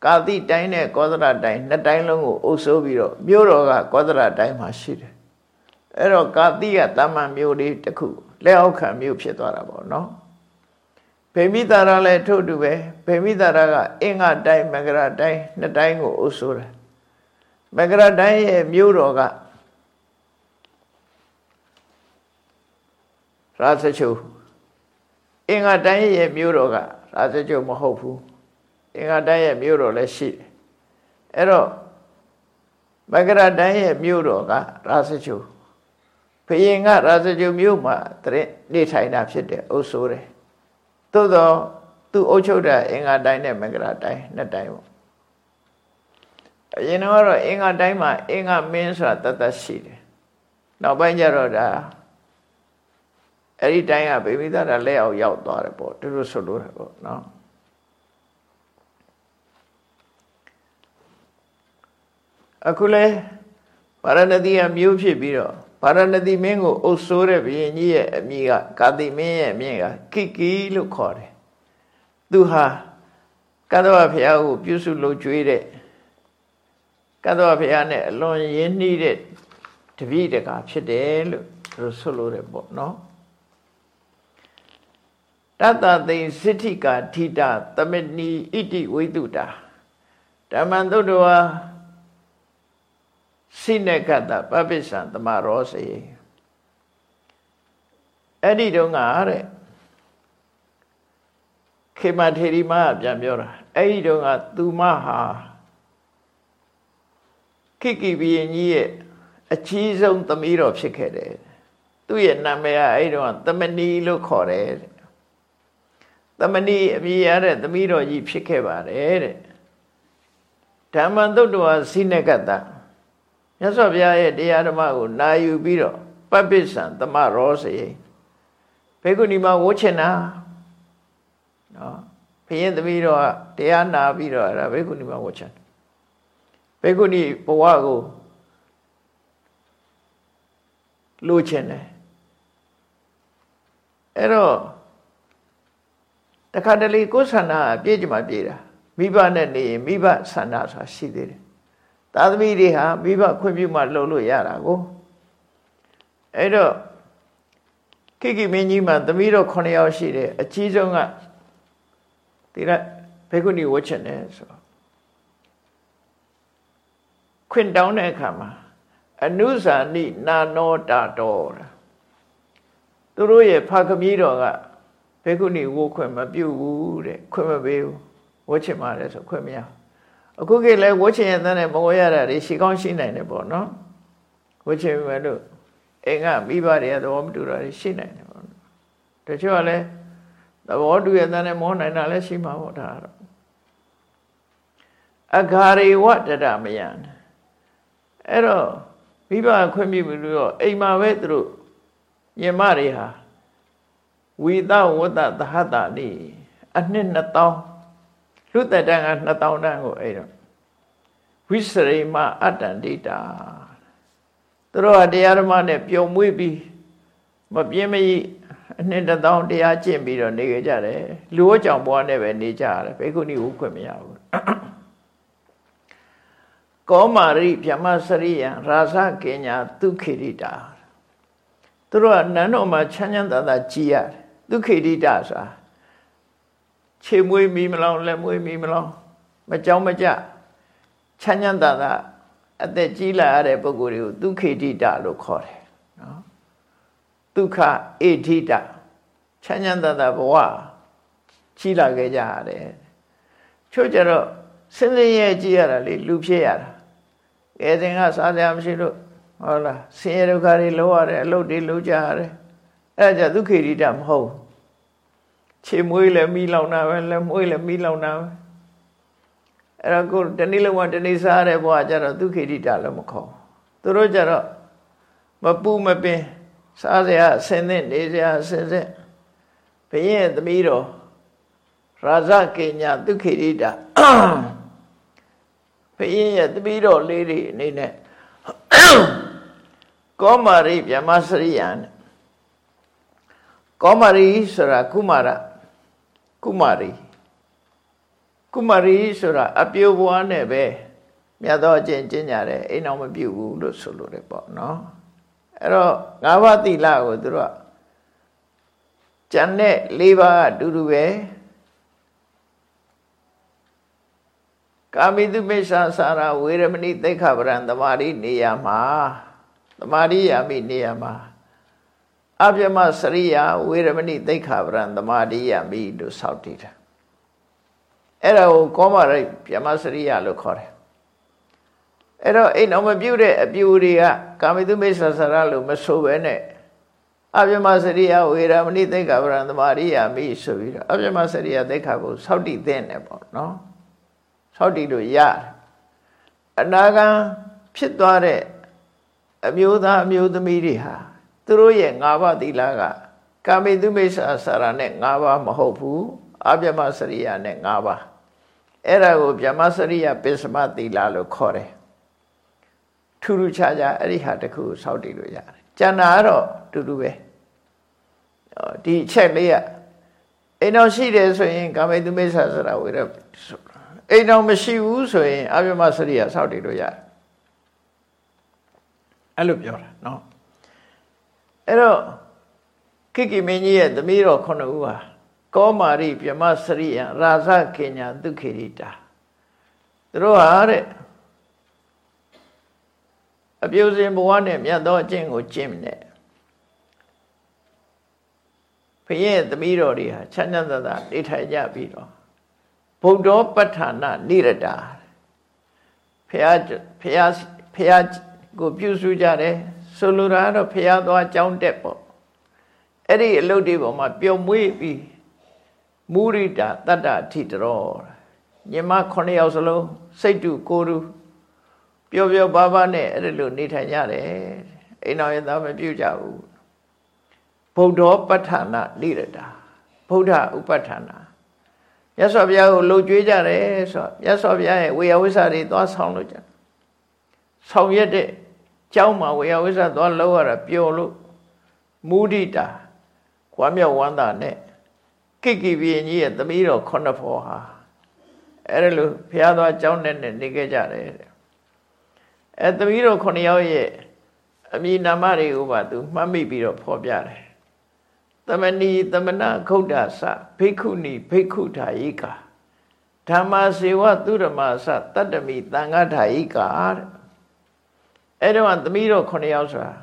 ကာတိတိုင်းနဲ့ကောသလတိုင်းနှစ်တိုင်းလုံးကိုအုပ်စိုးပြီးတော့မြို့တော်ကကောသလတိုင်းမှာရှိတယ်အဲ့တော့ကာတိကတမန်မြို့လေးတစ်ခုလက်အောက်ခံမြို့ဖြစ်သွားတာပေါ့နော်ဗေမိတာရလည်းထို့တူပဲဗေမိတာရကအင်္ဂတိုင်းမကရတိုင်းနှစ်တိုင်းကိုအုပ်စိုးတယ်မကရတိုင်းရဲ့မြို့တော်ကရာဇချုအင်္ဂတိုင်းရဲ့မြို့တော်ကရာဇချုမဟုတ်ဘူး အင်္ဂတိုင်းရဲ့မြို့တော်လည်းရှိတယ်အဲ့တော့မကရတိုင်းရဲ့မြို့တော်ကရာဇချုဘုရင်ကရာဇချုမြို့မှာတရက်နေထိုင်တာဖြစ်တယ်အုပ်စိုးတယ်သို့တော့သူအုပ်ချုပ်တဲ့အင်္ဂါတိုင်းနဲ့မင်္ဂလာတိုင်းနှစ်တိုင်းပေါ့အရင်တော့အင်္ဂါတိုင်းမှာအင်္ဂါမင်းဆိုတာတတ်တရှိတယ်နောက်ပိုင်းကျတော့ဒါအဲ့ဒီတိုင်းကဗေမိသတာလက်အောက်ရောက်သွားတယ်ပေါ့သူတို့ဆိုလို့တယ်ပေါ့နော် အခုလဲဗာရဏသီကမျိုးဖြစ်ပြီးတော့ဗာရဏသီမင်းကိုအုပ်ဆိုးတဲ့ဘုရင်ကြီးရဲ့အမိကကာတိမင်းရဲ့အမြင့်ကကိကီလို့ခေါ်တယ်သူဟာကသဝဘုရားကိုပြုစုလို့ကြွေးတဲ့ကသဝဘုရားနဲ့အလွန်ရင်းနှီးတဲ့တပည့်တကာဖြစ်တယ်လို့သူဆိုလို့တယ်ပေါ့နော်တတသိစိဋ္ဌိကာထိတာသမဏီဣတိဝိတုတာဓမ္မံသုတ္တဝါ စိနေကတပပိစ္ဆံတမရောစေအဲ့ဒီတုန်းကတဲ့ခေမထေရီမပြန်ပြောတာအဲ့ဒီတုန်းကသူမဟာခိကိဘီရင်ကြီးရဲ့အချီးဆုံးသမီးတော်ဖြစ်ခဲ့တယ်သူ့ရဲ့နာမည်ကအဲ့တော့သမဏီလို့ခေါ်တယ်တဲ့သမဏီအမည်ရတဲ့သမီးတော်ကြီးဖြစ်ခဲ့ပါတယ်တဲ့ဓမ္မသုတ်တော်စိနကတ္တ မြတ်စွာဘုရားရဲ့တရားဓမ္မကိုနာယူပြီးတော့ပပ္ပိစံသမရောစေဘေကုဏီမှာဝှချင်တာနော်ဘုရင်သမီးတော်ကတရားနာပြီးတော့အဲ့ဒါဘေကုဏီမှာဝှချင်ဘေကုဏီဘဝကိုလိုချင်တယ်အဲ့တော့တခါတလေကိုယ်ဆန္ဒအပြည့်ကြမှာပြည့်တာမိဘနဲ့နေရင်မိဘဆန္ဒဆိုတာရှိသေးတယ် သာသမီတွေဟာမိဘခွင့်ပြုမှလှုပ်လို့ရတာကိုအဲ့တော့ခိကိမင်းကြီးမှာသမီးတော်9ယောက်ရှိတယ်အကြီးဆုံးကဒီကဘေကုဏီဝတ်ချင်တယ်ဆိုခွင့်တောင်းတဲ့အခါမှာအနုဇာနိနာနောတာတော်သူတို့ရဲ့ဖခင်ကြီးတော်ကဘေကုဏီဝတ်ခွင့်မပြုဘူးတဲ့ခွင့်မပေးဘူးဝတ်ချင်ပါတယ်ဆိုခွင့်မရ အခုခေတ်လဲဝတ်ချင်ရတဲ့မဝရတာတွေရှိကောင်းရှိနိုင်တယ်ပေါ့နော်ဝတ်ချင်မယ်လို့အိမ်ကမိဘတွေကသဘောမတူတာတွေရှိနိုင်တယ်ပေါ့တချို့ကလည်းသဘောတူရတဲ့မောနိုင်တာလည်းရှိမှာပေါ့ဒါတော့အဂါရေဝတရမယံအဲ့တော့မိဘခွင့်ပြုပြီးတော့အိမ်မှာပဲသူတို့ညမတွေဟာဝိသဝတ္တသဟတနိအနှစ်2000 လူသက်တန်းက2000တန်းကိုအဲ့တော့ဝိစရိမအတ္တန္တိတာသူတို့ကတရားဓမ္မနဲ့ပျော်မွေ့ပြီးမပြင်းမကြီးအနှစ်1000တရားကျင့်ပြီးတော့နေကြတယ်လူ့ကြောင့်ဘဝနဲ့ပဲနေကြရတယ်ဘေကုဏီဟုခွင့်မရဘူးကောမာရိဗြဟ္မစရိယံရာဇကေညာဒုခေရိတာသူတို့ကနန်းတော်မှာချမ်းချမ်းသာသာကြည်ရတယ်ဒုခေရိတာဆိုတာ ခြေမွေးမီမလောင်လက်မွေးမီမလောင်မကြောက်မကြချမ်းချမ်းသာသာအသက်ကြီးလာရတဲ့ပုဂ္ဂိုလ်တွေကိုဒုခေတိတလို့ခေါ်တယ်နော်ဒုက္ခအေထိတချမ်းချမ်းသာသာဘဝကြီးလာခဲ့ကြရတယ်ချို့ကြတော့စင်းစင်းရဲကြည့်ရတာလေလူဖြစ်ရတာကဲတင်ကစားကြမရှိလို့ဟုတ်လားဆင်းရဲဒုက္ခတွေလောရတယ်အလုတ်တွေလုံးကြရတယ်အဲ့ဒါကြဒုက္ခိရိတမဟုတ် ခြေမွေးလည်းမိလောင်တာပဲလက်မွေးလည်းမိလောင်တာပဲအဲ့တော့ကိုတနေ့လုံးကတနေ့စားတဲ့ဘဝကျတော့ဒုက္ခိရိတလည်းမခေါ်သူတို့ကျတော့မပူမပင်စားစရာအစင်သင့်နေစရာအစင်စင့်ဘုရင်ရဲ့သမီးတော်ရာဇကေညာဒုက္ခိရိတဘုရင်ရဲ့သမီးတော်လေးတွေအနေနဲ့ကောမာရိဗြဟ္မစရိယံကောမာရိဆိုတာကုမာရ ကုမာရိကုမာရိဆိုတာအပြိုဘွားနဲ့ပဲမြတ်သောအကျင့်ကျင့်ကြတယ်အိမ်အောင်မပြုတ်ဘူးလို့ဆိုလိုတယ်ပေါ့နော်အဲ့တော့ငါးပါးသီလကိုသူတို့ကကျန်တဲ့၄ပါးအတူတူပဲကာမိတုမိစ္ဆာစာရဝေရမဏိသိက္ခပရံတမာရိနေရမှာတမာရိယာမိနေရမှာ အပြမစရိယာဝေရမဏိသိက္ခပရံတမာရိယာမိလို့ဆောက်တည်တာအဲ့ဒါကိုကောမရိပြမစရိယာလို့ခေါ်တယ်အဲ့တော့အိမ်အောင်မပြုတ်တဲ့အပြူတွေကကာမိတုမိစ္ဆာစာရလို့မဆိုဘဲနဲ့အပြမစရိယဝေရမဏိသိက္ခာပရံသမာရိယာမိဆိုပြီးတော့အပြမစရိယသိက္ခာကိုစောက်တည်တဲ့တယ်ပေါ့နော်ဆောက်တည်လို့ရတယ်အနာဂံဖြစ်သွားတဲ့အမျိုးသားအမျိုးသမီးတွေဟာ သူတို့ရဲ့၅ပါးသီလကကာမိတုမိစ္ဆာစာရနဲ့၅ပါးမဟုတ်ဘူးအပြမစရိယနဲ့၅ပါးအဲ့ဒါကိုဗျမစရိယပစ္စမသီလလို့ခေါ်တယ်ထူးထူးခြားခြားအဲ့ဒီဟာတခုကိုစောက်တည်လို့ရတယ်ကျန်တာကတော့တူတူပဲဒီအချက်လေးကအိမ်တော်ရှိတယ်ဆိုရင်ကာမိတုမိစ္ဆာစရာဝေရအိမ်တော်မရှိဘူးဆိုရင်အပြမစရိယစောက်တည်လို့ရတယ်အဲ့လိုပြောတာနော် အဲ့တော့ခိကိမင်းကြီးရဲ့သမီးတော်ခုနှစ်ဦးဟာကောမာရိပြမစရိယရာဇခေညာဒုခေရိတာသူတို့ဟာတဲ့အပြုစဉ်ဘဝနဲ့မြတ်သောအကျင့်ကိုကျင့်နေဖရဲ့သမီးတော်တွေဟာချမ်းချမ်းသာသာနေထိုင်ကြပြီးတော့ဗုဒ္ဓပဋ္ဌာနနိရတာဖះဖះဖះကိုပြုစုကြတယ် ဆိုလိုတာကတော့ဖျားသွားကြောင်းတက်ပေါ့အဲ့ဒီအလုပ်တွေပေါ်မှာပျော်မွေ့ပြီးမုရိတာတတ္တအထိတော်ညီမ9ယောက်စလုံးစိတ်တူကိုယ်တူပျော်ပျော်ပါးပါးနဲ့အဲ့လိုနေထိုင်ကြတယ်အိမ်တော်ရသားမပြုတ်ကြဘူးဗုဒ္ဓောပဋ္ဌာနာနိရတာဗုဒ္ဓဥပဋ္ဌာနာမြတ်စွာဘုရားကိုလှုပ်ကြွေးကြတယ်ဆိုတော့မြတ်စွာဘုရားရဲ့ဝေယဝိဆာတွေသွားဆောင်လို့ကြဆောင်ရက်တဲ့ ကျောင်းမှာဝေယဝိဆာသွားလှုပ်ရတာပျော်လို့မုဒိတာဝမ်းမြောက်ဝမ်းသာနဲ့ကိကိပြင်းကြီးရဲ့သမီးတော်ခုနှစ်ဖော်ဟာအဲ့ဒါလို့ဘုရားသွားကျောင်းနဲ့နေခဲ့ကြတယ်တဲ့အဲသမီးတော်ခုနှစ်ယောက်ရဲ့အမည်နာမတွေကိုပါသူမှတ်မိပြီးတော့ဖော်ပြတယ်သမဏီသမဏခုတ်တာစဘိက္ခုနီဘိက္ခုဓာယိကာဓမ္မစေဝသူရမစတတ္တမိတန်ဃဓာယိကာတဲ့ အဲ့တော့သမီးတော်9ယောက်ဆိုတာ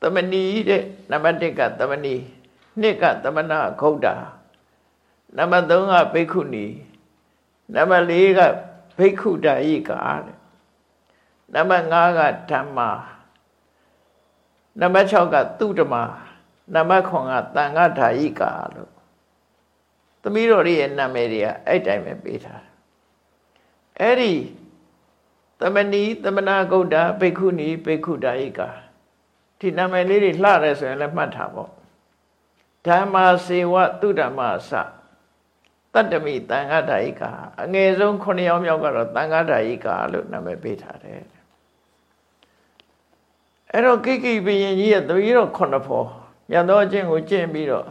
သမဏီတဲ့နံပါတ်1ကသမဏီ2ကသမဏခုတ်တာနံပါတ်3ကဘိက္ခုနီနံပါတ်4ကဘိက္ခုဓာယိကာတဲ့နံပါတ်5ကဓမ္မာနံပါတ်6ကသူဓမ္မာနံပါတ်9ကတန်ဃဓာယိကာလို့သမီးတော်ရဲ့နာမည်တွေကအဲ့တိုင်းပဲပေးထားတယ်အဲ့ဒီ သမဏီသမနာဂုတ်တာဘိက္ခုနီဘိက္ခုဓာယိကာဒီနာမည်လေးတွေလှရဲဆိုရင်လည်းမှတ်ထားပေါ့ဓမ္မာစေဝသူဓမ္မာစတတ္တမိတန်ဃဓာယိကာအငယ်ဆုံး9ယောက်မြောက်ကတော့တန်ဃဓာယိကာလို့နာမည်ပေးထားတယ်အဲ့တော့ကိကိဘယင်ကြီးရဲ့တပည့်တော်ခုနှစ်ဖော်မြတ်သောအကျင့်ကိုကျင့်ပြီးတော့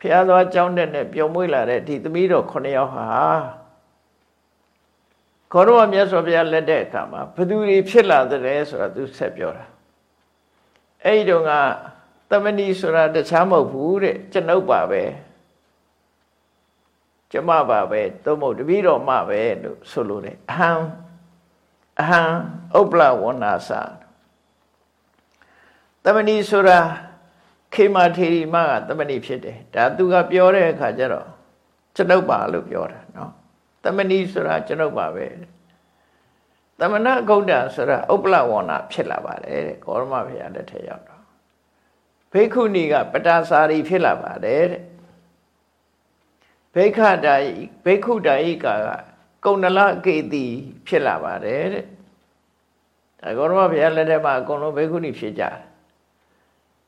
ဖះသောအကြောင်းတဲ့နဲ့ပြုံမွေးလာတဲ့ဒီတပည့်တော်ခုနှစ်ယောက်ဟာ ခေါရဝမြတ်စွာဘုရားလက်တဲ့အခါမှာဘသူတွေဖြစ်လာတဲ့ဆိုတာသူဆက်ပြောတာအဲ့ဒီတော့ကသမဏီဆိုတာတခြားမဟုတ်ဘူးတဲ့ကျွန်ုပ်ပါပဲကျမပါပဲသို့မဟုတ်တပည့်တော်မှပဲလို့ဆိုလိုတယ်အဟံအဟံဥပ္ပလဝဏ္ဏစာတမဏီဆိုတာခေမာထေရီမကတမဏီဖြစ်တယ်ဒါသူကပြောတဲ့အခါကျတော့ကျွန်ုပ်ပါလို့ပြောတာနော် တမဏီဆိုတာကျွန်ုပ်ပါပဲတမနာဂௌဒဆိုတာဥပ္ပလဝဏဖြစ်လာပါတယ်တဲ့ကောရမဘုရားလက်ထက်ရောက်တော့ဘိက္ခုနီကပတာစာရီဖြစ်လာပါတယ်တဲ့ဘိက္ခတာယဘိက္ခုတာယိကာကကုဏလကေတိဖြစ်လာပါတယ်တဲ့ဒါကောရမဘုရားလက်ထက်မှာအကုန်လုံးဘိက္ခုနီဖြစ်ကြတယ်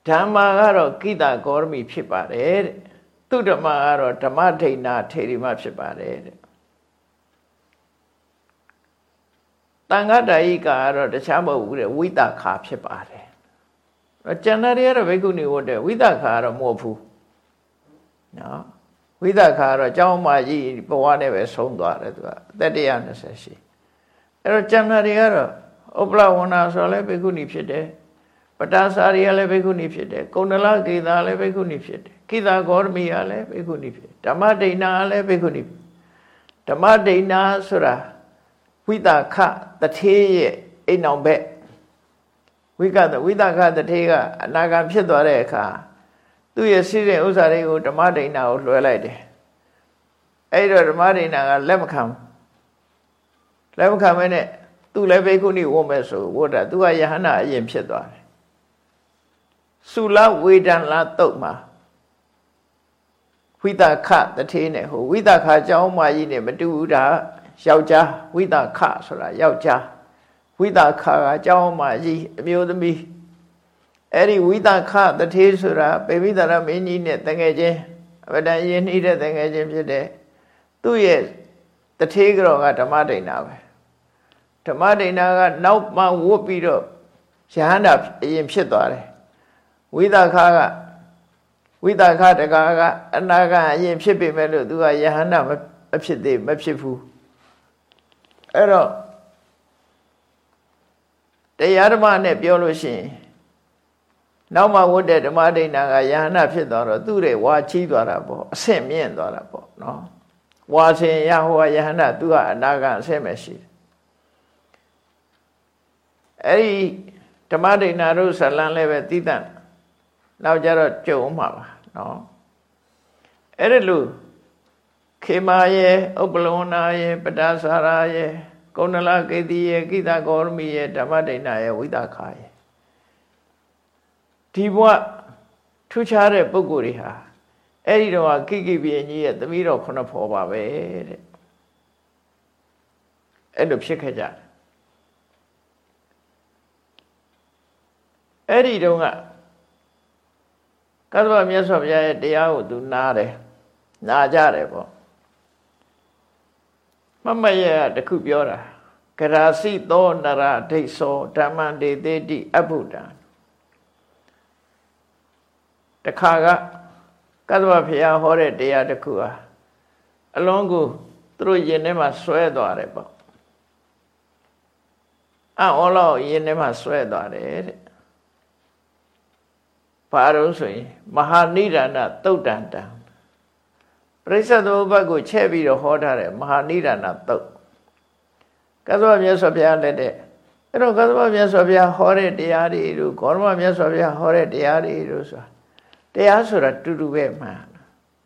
ဓမ္မာကတော့ကိတကောရမီဖြစ်ပါတယ်တဲ့သူဓမ္မကတော့ဓမ္မဒိဏထေရီမဖြစ်ပါတယ်တဲ့ တန်ခါတာယိကာကတော့တခြားမဟုတ်ဘူးတဲ့ဝိတခါဖြစ်ပါတယ်ကျန်တဲ့တွေကတော့ဘိက္ခုနီဝတ်တဲ့ဝိတခါကတော့မဟုတ်ဘူးနော်ဝိတခါကတော့ကျောင်းမကြီးဘဝနဲ့ပဲဆုံးသွားတယ်သူကအသက်120ရှိအဲ့တော့ကျန်တဲ့တွေကတော့ဥပ္ပလဝဏဆိုလည်းဘိက္ခုနီဖြစ်တယ်ပတာစာရီကလည်းဘိက္ခုနီဖြစ်တယ်ကုန္ဒလကေသာလည်းဘိက္ခုနီဖြစ်တယ်ကိသာဂေါရမီကလည်းဘိက္ခုနီဖြစ်ဓမ္မဒိဏကလည်းဘိက္ခုနီဓမ္မဒိဏဆိုတာ ဝိတာခတထေးရဲ့အိမ်အောင်ဘက်ဝိကတဝိတာခတထေးကအနာဂံဖြစ်သွားတဲ့အခါသူ့ရဲ့စီးတဲ့ဥစ္စာတွေကိုဓမ္မဒိဏကိုလွှဲလိုက်တယ်အဲ့တော့ဓမ္မဒိဏကလက်မခံလက်မခံမဲနဲ့သူလည်းဘိက္ခုနီဝတ်မဲ့ဆိုဝတ်တာသူကယဟနာအရင်ဖြစ်သွားတယ်စုလဝေဒန်လာတုတ်မှာဝိသခတထေးနဲ့ဟိုဝိသခအကြောင်းမကြီးနဲ့မတူဘူးဒါ ယောက်ျားဝိသခဆိုတာယောက်ျားဝိသခကအကြောင်းမကြီးအမျိုးသမီးအဲ့ဒီဝိသခတထေးဆိုတာပေမိသရမင်းကြီးနဲ့တငယ်ချင်းအဗဒံယင်းနှီးတဲ့တငယ်ချင်းဖြစ်တဲ့သူ့ရဲ့တထေးကြောကဓမ္မဒိဏပဲဓမ္မဒိဏကနောက်မှဝတ်ပြီးတော့ရဟန္တာအရင်ဖြစ်သွားတယ်ဝိသခာကဝိသခတကာကအနာကအရင်ဖြစ်ပေမဲ့လို့သူကယဟန္တာမဖြစ်သေးမဖြစ်ဘူး အဲ့တော့တရားဓမ္မနဲ့ပြောလို့ရှိရင်နောက်မှဝတ်တဲ့ဓမ္မဒိဋ္ဌာကယဟနာဖြစ်သွားတော့သူ့ရဲ့ဝါချီးသွားတာပေါ့အဆင့်မြင့်သွားတာပေါ့နော်ဝါဆင်ရဟောယဟနာသူကအနာကအဆင့်ပဲရှိတယ်အဲ့ဒီဓမ္မဒိဋ္ဌာတို့ဇလံလည်းပဲတည်တံ့နောက်ကြတော့ကြုံမှာပါနော်အဲ့ဒါလို့ ခေမာယေဥပ္ပလောနာယေပတာစာရာယေကုဏလကေတိရဲ့ကိတဂေါရမိရဲ့ဓမ္မဒိဋ္ဌရဲ့ဝိသခာရဲ့ဒီဘဝထူးခြားတဲ့ပုဂ္ဂိုလ်တွေဟာအဲ့ဒီတော့ကိကိပြင်းကြီးရဲ့သမီးတော်ခုနှစ်ဖော်ပါပဲတဲ့အဲ့လိုဖြစ်ခဲ့ကြတယ်အဲ့ဒီတော့ကကသဗ္ဗမြတ်စွာဘုရားရဲ့တရားကိုသူနားတယ်နာကြတယ်ပေါ့ မမရဲ့တခုပြောတာကရာစီသောနရဒိဋ္ဌောဓမ္မံဒေသေတိအဘုဒ္ဓံတခါကကသဗ္ဗဘုရားဟောတဲ့တရားတစ်ခုဟာအလုံးကိုသူတို့ယင်ထဲမှာဆွဲသွားတယ်ပေါ့အော်လောက်ယင်ထဲမှာဆွဲသွားတယ်တဲ့ဘာလို့ဆိုရင်မဟာနိဒာနသုတ်တန်တံ ပရိစ္ဆေသမုပ္ပါကိုချဲ့ပြီးတော့ဟောထားတယ်မဟာနိဒာနသုတ်ကသဗ္ဗမြတ်စွာဘုရားလက်တဲ့အဲ့တော့ကသဗ္ဗမြတ်စွာဘုရားဟောတဲ့တရားတွေတို့ဂေါရမမြတ်စွာဘုရားဟောတဲ့တရားတွေတို့ဆိုတာတရားဆိုတာတူတူပဲမှန်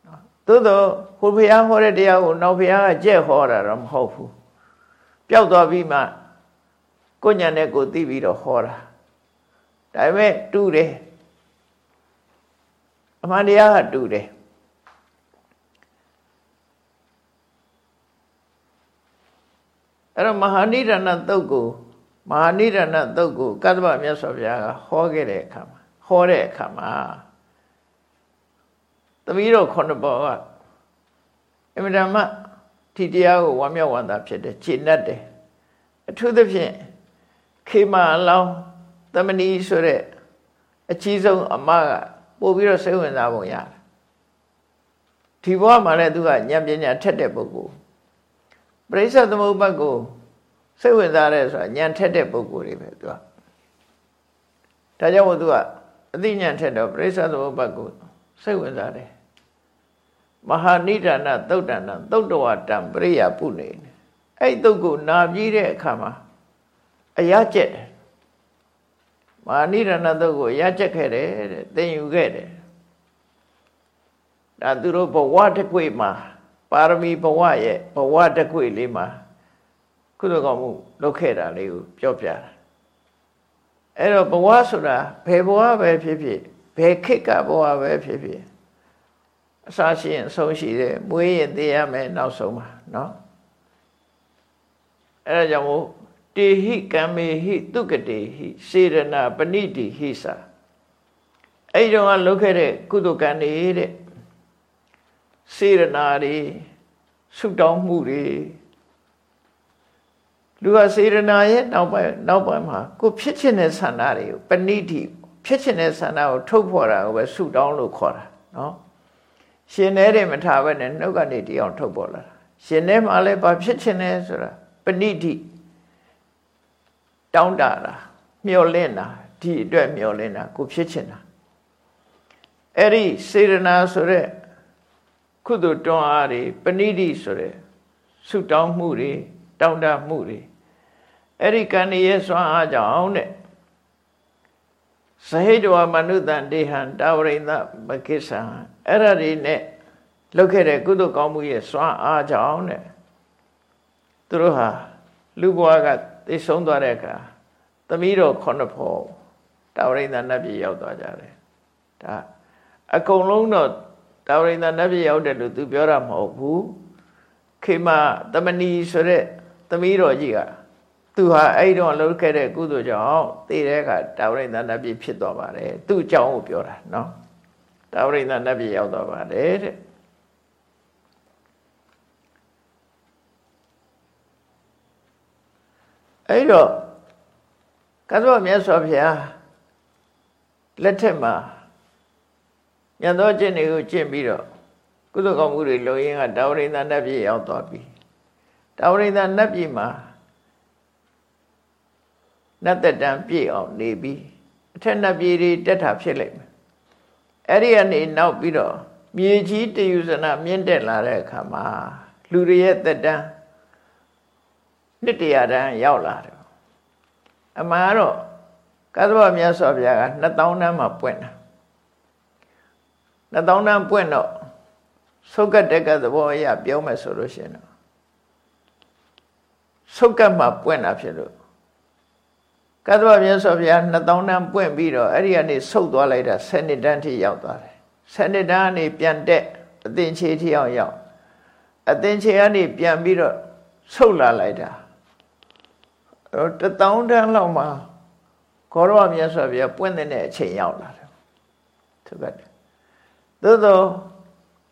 နော်သို့တော့ဟိုဘုရားဟောတဲ့တရားကိုနောက်ဘုရားကကြက်ဟောတာတော့မဟုတ်ဘူးပျောက်သွားပြီးမှကိုညာနဲ့ကိုသိပြီးတော့ဟောတာဒါပေမဲ့တူတယ်အမှန်တရားကတူတယ် အဲ့တော့မဟာနိဒာနသုတ်ကိုမဟာနိဒာနသုတ်ကိုကတ္တဗမြတ်စွာဘုရားကဟောခဲ့တဲ့အခါမှာဟောတဲ့အခါမှာသမီးတော်ခုနှစ်ပေါ်ကအမြဲတမ်းဒီတရားကိုဝမ်းမြောက်ဝမ်းသာဖြစ်တယ်ခြေနဲ့တယ်အထူးသဖြင့်ခေမာအလောင်းသမဏီဆိုတဲ့အကြီးဆုံးအမကပို့ပြီးတော့စိတ်ဝင်စားပုံရတယ်ဒီဘဝမှာလည်းသူကဉာဏ်ပညာထက်တဲ့ပုဂ္ဂိုလ် ပရိစ္ဆေသမုပ္ပါကိုစိတ်ဝင်စားရဲဆိုတာဉာဏ်ထက်တဲ့ပုဂ္ဂိုလ်တွေပဲသူကဒါကြောင့်မို့သူကအသိဉာဏ်ထက်တော့ပရိစ္ဆေသမုပ္ပါကိုစိတ်ဝင်စားတယ်မဟာနိဒာနသုတ်တဏသုတ်တဝတံပရိယပုနေအဲ့တုတ်ကိုနာပြီးတဲ့အခါမှာအရကျက်တယ်မဟာနိဒာနသုတ်ကိုရကျက်ခဲ့တယ်တဲ့သင်ယူခဲ့တယ်ဒါသူတို့ဘဝတစ်ခွေမှာ ပါရမီဘဝရဲ့ဘဝတစ်ခွေလေးမှာကုသိုလ်ကောင်းမှုလုပ်ခဲ့တာလေးကိုပြောပြတာအဲ့တော့ဘဝဆိုတာဘယ်ဘဝပဲဖြစ်ဖြစ်ဘယ်ခေတ်ကဘဝပဲဖြစ်ဖြစ်အစရှိရင်အဆုံးရှိတယ်မွေးရင်သိရမယ်နောက်ဆုံးမှာเนาะအဲ့ဒါကြောင့်မို့တေဟိကံမေဟိတုကတေဟိစေရနာပဏိတိဟိစာအဲ့ဒီတော့လုပ်ခဲ့တဲ့ကုသိုလ်ကံတွေတဲ့ စေရနာတွေဆုတောင်းမှုတွေလူကစေရနာရဲ့နောက်ပိုင်းနောက်ပိုင်းမှာကိုဖြစ်ချင်တဲ့ဆန္ဒတွေကိုပဏိတိဖြစ်ချင်တဲ့ဆန္ဒကိုထုတ်ဖော်တာကိုပဲဆုတောင်းလို့ခေါ်တာနော်ရှင်ထဲတွေမထားဘဲနဲ့နှုတ်ကနေတရားထုတ်ပေါ်လာတာရှင်ထဲမှာလည်းဘာဖြစ်ချင်လဲဆိုတာပဏိတိတောင်းတတာမျှော်လင့်တာဒီအတွက်မျှော်လင့်တာကိုဖြစ်ချင်တာအဲ့ဒီစေရနာဆိုတဲ့ ကုသိုလ်တွန်းအားတွေပဏိတိဆိုတဲ့ဆုတောင်းမှုတွေတောင်းတမှုတွေအဲ့ဒီကံရဲ့စွမ်းအားကြောင့်တဲ့သဟိတဝမနုတံတေဟံတာဝရိန္ဒမကိစ္ဆံအဲ့ဒါတွေနဲ့လုပ်ခဲ့တဲ့ကုသိုလ်ကောင်းမှုရဲ့စွမ်းအားကြောင့်တဲ့သူတို့ဟာလူဘဝကသိဆုံးသွားတဲ့အခါသမီးတော်ခုနှစ်ဖော်တာဝရိန္ဒနတ်ပြည်ရောက်သွားကြတယ်ဒါအကုန်လုံးတော့ တာဝရိန္ဒနတ်ပြည်ရောက်တယ်လို့သူပြောတာမဟုတ်ဘူးခေမသမဏီဆိုတဲ့သမီးတော်ကြီးကသူဟာအဲ့တော့လှုပ်ခဲ့တဲ့ကုသိုလ်ကြောင့်သိတဲ့အခါတာဝရိန္ဒနတ်ပြည်ဖြစ်သွားပါတယ်သူ့အကြောင်းကိုပြောတာနော်တာဝရိန္ဒနတ်ပြည်ရောက်သွားပါတယ်တဲ့အဲ့တော့ကသဗ္ဗမြတ်စွာဘုရားလက်ထက်မှာ ညံသောကျင့်တွေကိုကျင့်ပြီးတော့ကုသကောင်းမှုတွေလုပ်ရင်းကတာဝရိန္ဒနတ်ပြည်ရောက်သွားပြီတာဝရိန္ဒနတ်ပြည်မှာနတ်သက်တံပြည့်အောင်နေပြီးအထက်နတ်ပြည်တွေတက်တာဖြစ်လိမ့်မယ်အဲ့ဒီကနေနောက်ပြီးတော့မြေကြီးတယူဇနာမြင့်တက်လာတဲ့အခါမှာလူတွေရဲ့သက်တမ်းနှစ်တရာတန်းရောက်လာတယ်အမှန်တော့ကသဗ္ဗမြတ်စွာဘုရားက2000တန်းမှာပွင့်တာ 2000တန်းပွင့်တော့သုတ်ကတက်ကသဘောအရပြောမယ်ဆိုလို့ရှိရင်တော့ဆုတ်ကပ်မှပွင့်တာဖြစ်လို့ကသဗ္ဗမြတ်စွာဘုရား2000တန်းပွင့်ပြီးတော့အဲ့ဒီကနေဆုတ်သွားလိုက်တာ7နှစ်တန်းထိရောက်သွားတယ်7နှစ်တန်းကနေပြန်တက်အသင်ချေထိအောင်ရောက်အသင်ချေကနေပြန်ပြီးတော့ဆုတ်လာလိုက်တာအဲ့တော့1000တန်းလောက်မှာကောရဝမြတ်စွာဘုရားပွင့်တဲ့အချိန်ရောက်လာတယ်သူက သို့သော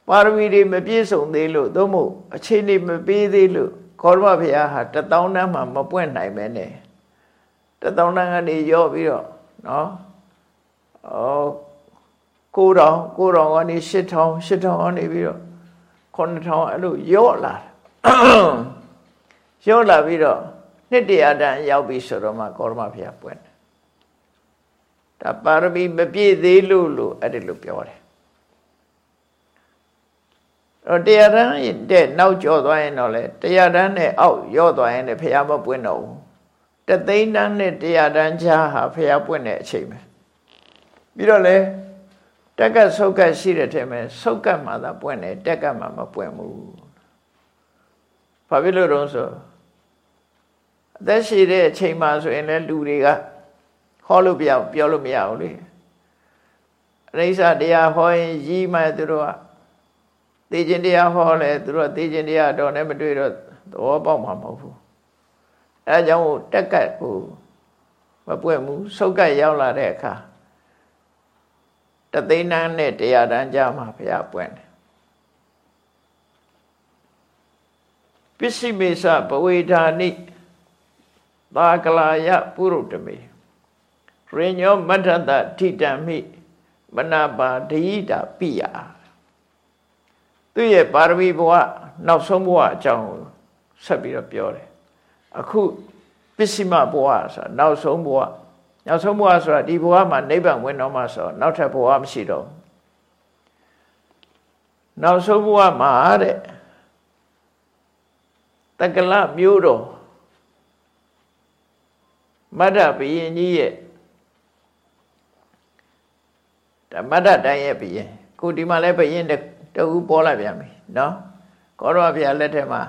ပါရမီတွေမပြည့်စုံသေးလို့သို့မဟုတ်အခြေအနေမပေးသေးလို့ကောရဝဘုရားဟာ1000တန်းမှာမပွင့်နိုင်ပဲနဲ့1000တန်းကနေရော့ပြီးတော့နော်အော်9000 9000ကနေ8000 8000ကနေပြီးတော့9000အဲ့လိုရော့လာရော့လာပြီးတော့နှစ်တရာတန်ရောက်ပြီဆိုတော့မှကောရမဘုရားပွင့်တယ်ဒါပါရမီမပြည့်သေးလို့လို့အဲ့ဒီလိုပြောတယ် တော့တရားတန်းတဲ့နောက်ကျော်သွားရင်တော့လေတရားတန်းနဲ့အောက်ရော့သွားရင်လည်းဘုရားမပွင့်တော့ဘူးတသိန်းတန်းနဲ့တရားတန်းချာဟာဘုရားပွင့်တဲ့အချိန်ပဲပြီးတော့လေတက်ကတ်ဆုတ်ကတ်ရှိတဲ့ထဲမှာဆုတ်ကတ်မှသာပွင့်တယ်တက်ကတ်မှမပွင့်ဘူးဘာဖြစ်လို့တော့ဆိုအသက်ရှိတဲ့အချိန်မှဆိုရင်လည်းလူတွေကဟောလို့ပြောပြောလို့မရဘူးလေအရိစ္ဆတရားဟောရင်ရီးမှသူတို့က သိခြင်းတရားဟောလဲသူတို့ကသိခြင်းတရားတော့လည်းမတွေ့တော့သဘောပေါက်မှာမဟုတ်ဘူးအဲဒါကြောင့်တက်ကတ်ကိုမပွင့်ဘူးဆုတ်ကတ်ရောက်လာတဲ့အခါတသိန်းတန်းနဲ့တရားတန်းကြမှာဘုရားပွင့်တယ်ပစ္စည်းမေသဘဝေဓာနိသာကလာယပုရုတမေရိညောမတ္ထတထိတံမိမနာပါဒိတာပိယ သူ့ရဲ့ပါရမီဘဝနောက်ဆုံးဘဝအကြောင်းကိုဆက်ပြီးတော့ပြောတယ်အခုပစ္စည်းမဘဝဆိုတာနောက်ဆုံးဘဝနောက်ဆုံးဘဝဆိုတာဒီဘဝမှာနိဗ္ဗာန်ဝင်တော့မှဆိုနောက်ထပ်ဘဝမရှိတော့နောက်ဆုံးဘဝမှာတဲ့တက္ကလမျိုးတော်မတ္တဘယင်ကြီးရဲ့ဓမ္မတ္တတိုင်းရဲ့ဘယင်ကိုဒီမှာလည်းဘယင်တူ ပေါ်လာပြန်ပြီနော်ကောရဘုရားလက်ထက်မှာ